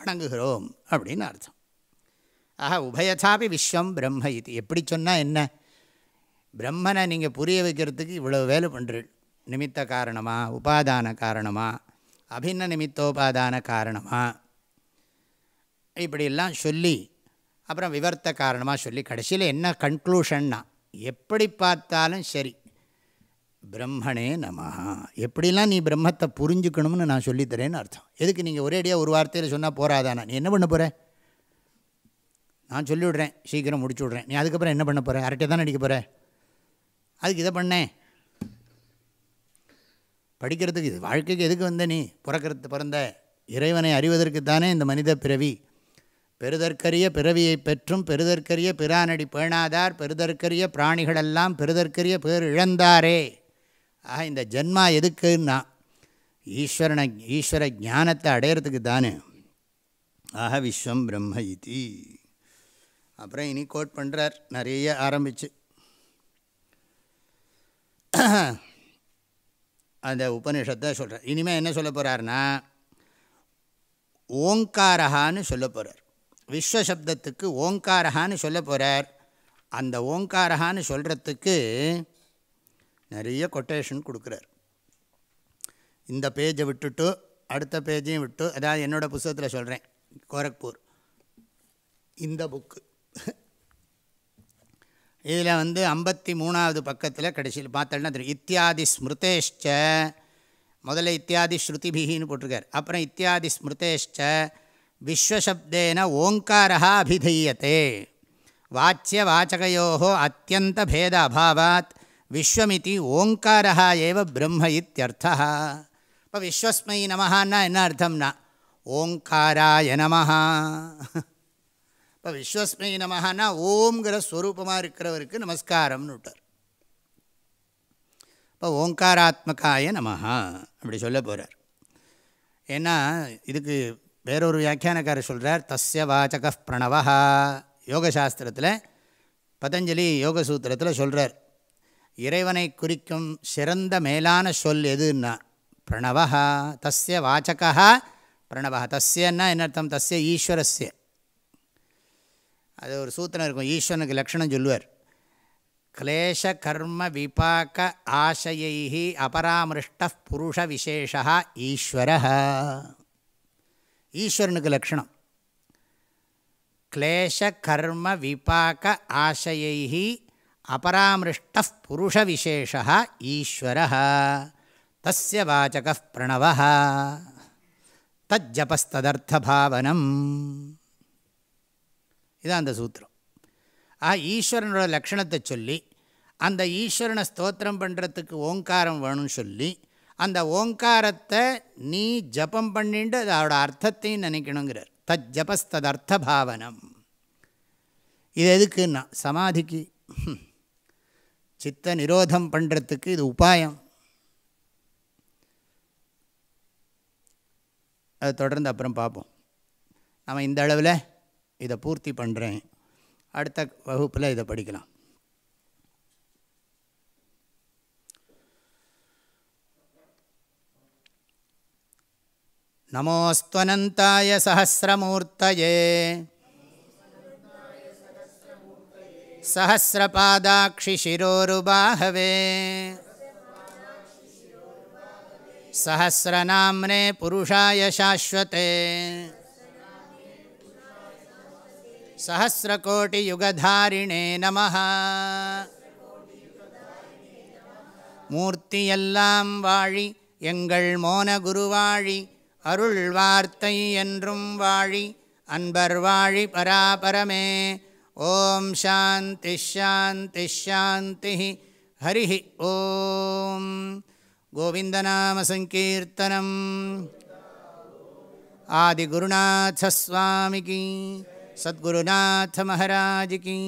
Speaker 1: வணங்குகிறோம் அப்படின்னு அர்த்தம். ஆஹா உபயதாபி விஸ்வம் பிரம்ம இது. எப்படி சொன்னால் என்ன? பிரம்மனை நீங்கள் புரிய வைக்கிறதுக்கு இவ்வளோ வேலை பண்ணுறீள் நிமித்த காரணமாக உபாதான காரணமாக அபின்ன நிமித்தோபாதான காரணமாக இப்படியெல்லாம் சொல்லி அப்புறம் விவர்த்த காரணமாக சொல்லி கடைசியில் என்ன கன்க்ளூஷன்னா எப்படி பார்த்தாலும் சரி. பிரம்மனே நமஹா. எப்படிலாம் நீ பிரம்மத்தை புரிஞ்சுக்கணும்னு நான் சொல்லித்தரேன்னு அர்த்தம். எதுக்கு நீங்கள் ஒரேடியாக ஒரு வார்த்தையில் சொன்னால் போகாதானா நீ என்ன பண்ண போகிற நான் சொல்லிவிடுறேன். சீக்கிரம் முடிச்சு விட்றேன். நீ அதுக்கப்புறம் என்ன பண்ண போகிற அரட்டை தான் அடிக்க போகிற அதுக்கு இதை பண்ணேன் படிக்கிறதுக்கு இது வாழ்க்கைக்கு எதுக்கு வந்த நீ? பிறக்கிறது பிறந்த இறைவனை அறிவதற்கு தானே இந்த மனித பிறவி. பெருதற்கரிய பிறவியை பெற்றும் பெருதற்கரிய பிரானடி பேணாதார் பெருதற்கரிய பிராணிகளெல்லாம் பெருதற்கரிய பேர் இழந்தாரே. ஆக இந்த ஜென்மா எதுக்குன்னா ஈஸ்வரனை ஈஸ்வர ஞானத்தை அடையிறதுக்கு தானே. ஆக விஸ்வம் பிரம்ம இதி. அப்புறம் இனி கோட் பண்ணுறார் நிறைய ஆரம்பிச்சு. அந்த உபநிஷத்தை சொல்கிறார் இனிமேல் என்ன சொல்ல போகிறாருன்னா ஓங்காரஹான்னு சொல்ல போகிறார் விஸ்வசப்தத்துக்கு ஓங்காரஹான்னு சொல்ல போகிறார் அந்த ஓங்காரஹான்னு சொல்கிறதுக்கு நிறைய கொட்டேஷன் கொடுக்குறார். இந்த பேஜை விட்டுட்டு அடுத்த பேஜையும் விட்டு அதாவது என்னோடய புஸ்தகத்தில் சொல்கிறேன் கோரக்பூர். இந்த புக்கு இதில் வந்து ஐம்பத்தி மூணாவது பக்கத்தில் கடைசியில் பார்த்தோன்னா தெரியும். இத்தியாதி ஸ்மிருதேஷ்ட முதல்ல இத்தியாதி ஸ்ருதிபிகின்னு போட்டிருக்கார். அப்புறம் இத்தியாதி ஸ்மிருதேஷ்ட விஸ்வசப்தேன ஓங்காரா அபிதீயத்தே வாச்சிய வாச்சகையோ அத்தியந்த பேத அபாவாத் விஸ்வமிதி ஓங்காரா ஏவ பிரம்ம இத்தியர்த்தா இப்போ விஸ்வஸ்மை நமஹான்னா என்ன அர்த்தம்னா ஓங்காராய நமஹா. இப்போ விஸ்வஸ்மை நமஹான்னா ஓம்ங்கிற ஸ்வரூபமாக இருக்கிறவருக்கு நமஸ்காரம்னு விட்டார். இப்போ ஓங்காராத்மகாய நமஹா அப்படி சொல்ல போகிறார் ஏன்னா இதுக்கு வேறொரு வியாக்கியானக்காரர் சொல்கிறார் தஸ்ய வாச்சக பிரணவா யோகசாஸ்திரத்தில் பதஞ்சலி யோகசூத்திரத்தில் சொல்கிறார் இறைவனை குறிக்கும் சிறந்த மேலான சொல் எதுன்னா பிரணவா தஸ்ய வாச்சகா பிரணவா தஸ்யன்னா என்ன அர்த்தம்? தஸ்ய ஈஸ்வரஸ்ய. அது ஒரு சூத்திரம் இருக்கும் ஈஸ்வரனுக்கு லக்ஷணம் சொல்லுவார். கிளேஷ கர்ம விபாக்க ஆசையை அபராமிருஷ்ட புருஷ விசேஷா ஈஸ்வரா ஈஸ்வரனுக்கு லக்ஷணம். கிளேஷ கர்ம விபாக ஆசையை அபராமிருஷ்ட புருஷ விசேஷா ஈஸ்வர தஸ்ய வாச்சக பிரணவ தஜ்ஜபஸ்ததர்த்தபாவனம். இதுதான் அந்த சூத்திரம். ஆ ஈஸ்வரனோட லக்ஷணத்தை சொல்லி அந்த ஈஸ்வரனை ஸ்தோத்திரம் பண்ணுறதுக்கு ஓங்காரம் வேணும்னு சொல்லி அந்த ஓங்காரத்தை நீ ஜபம் பண்ணிட்டு அதோட அர்த்தத்தையும் நினைக்கணுங்கிறார். தத் ஜபஸ்தத் பாவனம் இது எதுக்குன்னா சமாதிக்கு சித்த நிரோதம் பண்ணுறதுக்கு இது உபாயம். அதை தொடர்ந்து அப்புறம் பார்ப்போம். நம்ம இந்த அளவில் இதை பூர்த்தி பண்ணுறேன் அடுத்த வகுப்பில் இதை படிக்கலாம். நமோஸ்துவனந்தாய சகசிரமூர்த்தயே சகசிரபாதாட்சி சிரோருபாகவே சகசிரநாம்னே புருஷாய சாஸ்வதே சகசிரகோட்டியுகதாரிணே நம மூர்த்தியெல்லாம் வாழி எங்கள் மோன அருள் வார்த்தை என்றும் வாழி அன்பர் வாழி பராபரமே. ஓம் சாந்தி ஷாந்தி ஷாந்தி ஹரி ஓம். கோவிந்தநாமசங்கீர்த்தனம். ஆதிகுருநாசஸ்வாமிக்கு சத்குருநாத மகாராஜிக்கு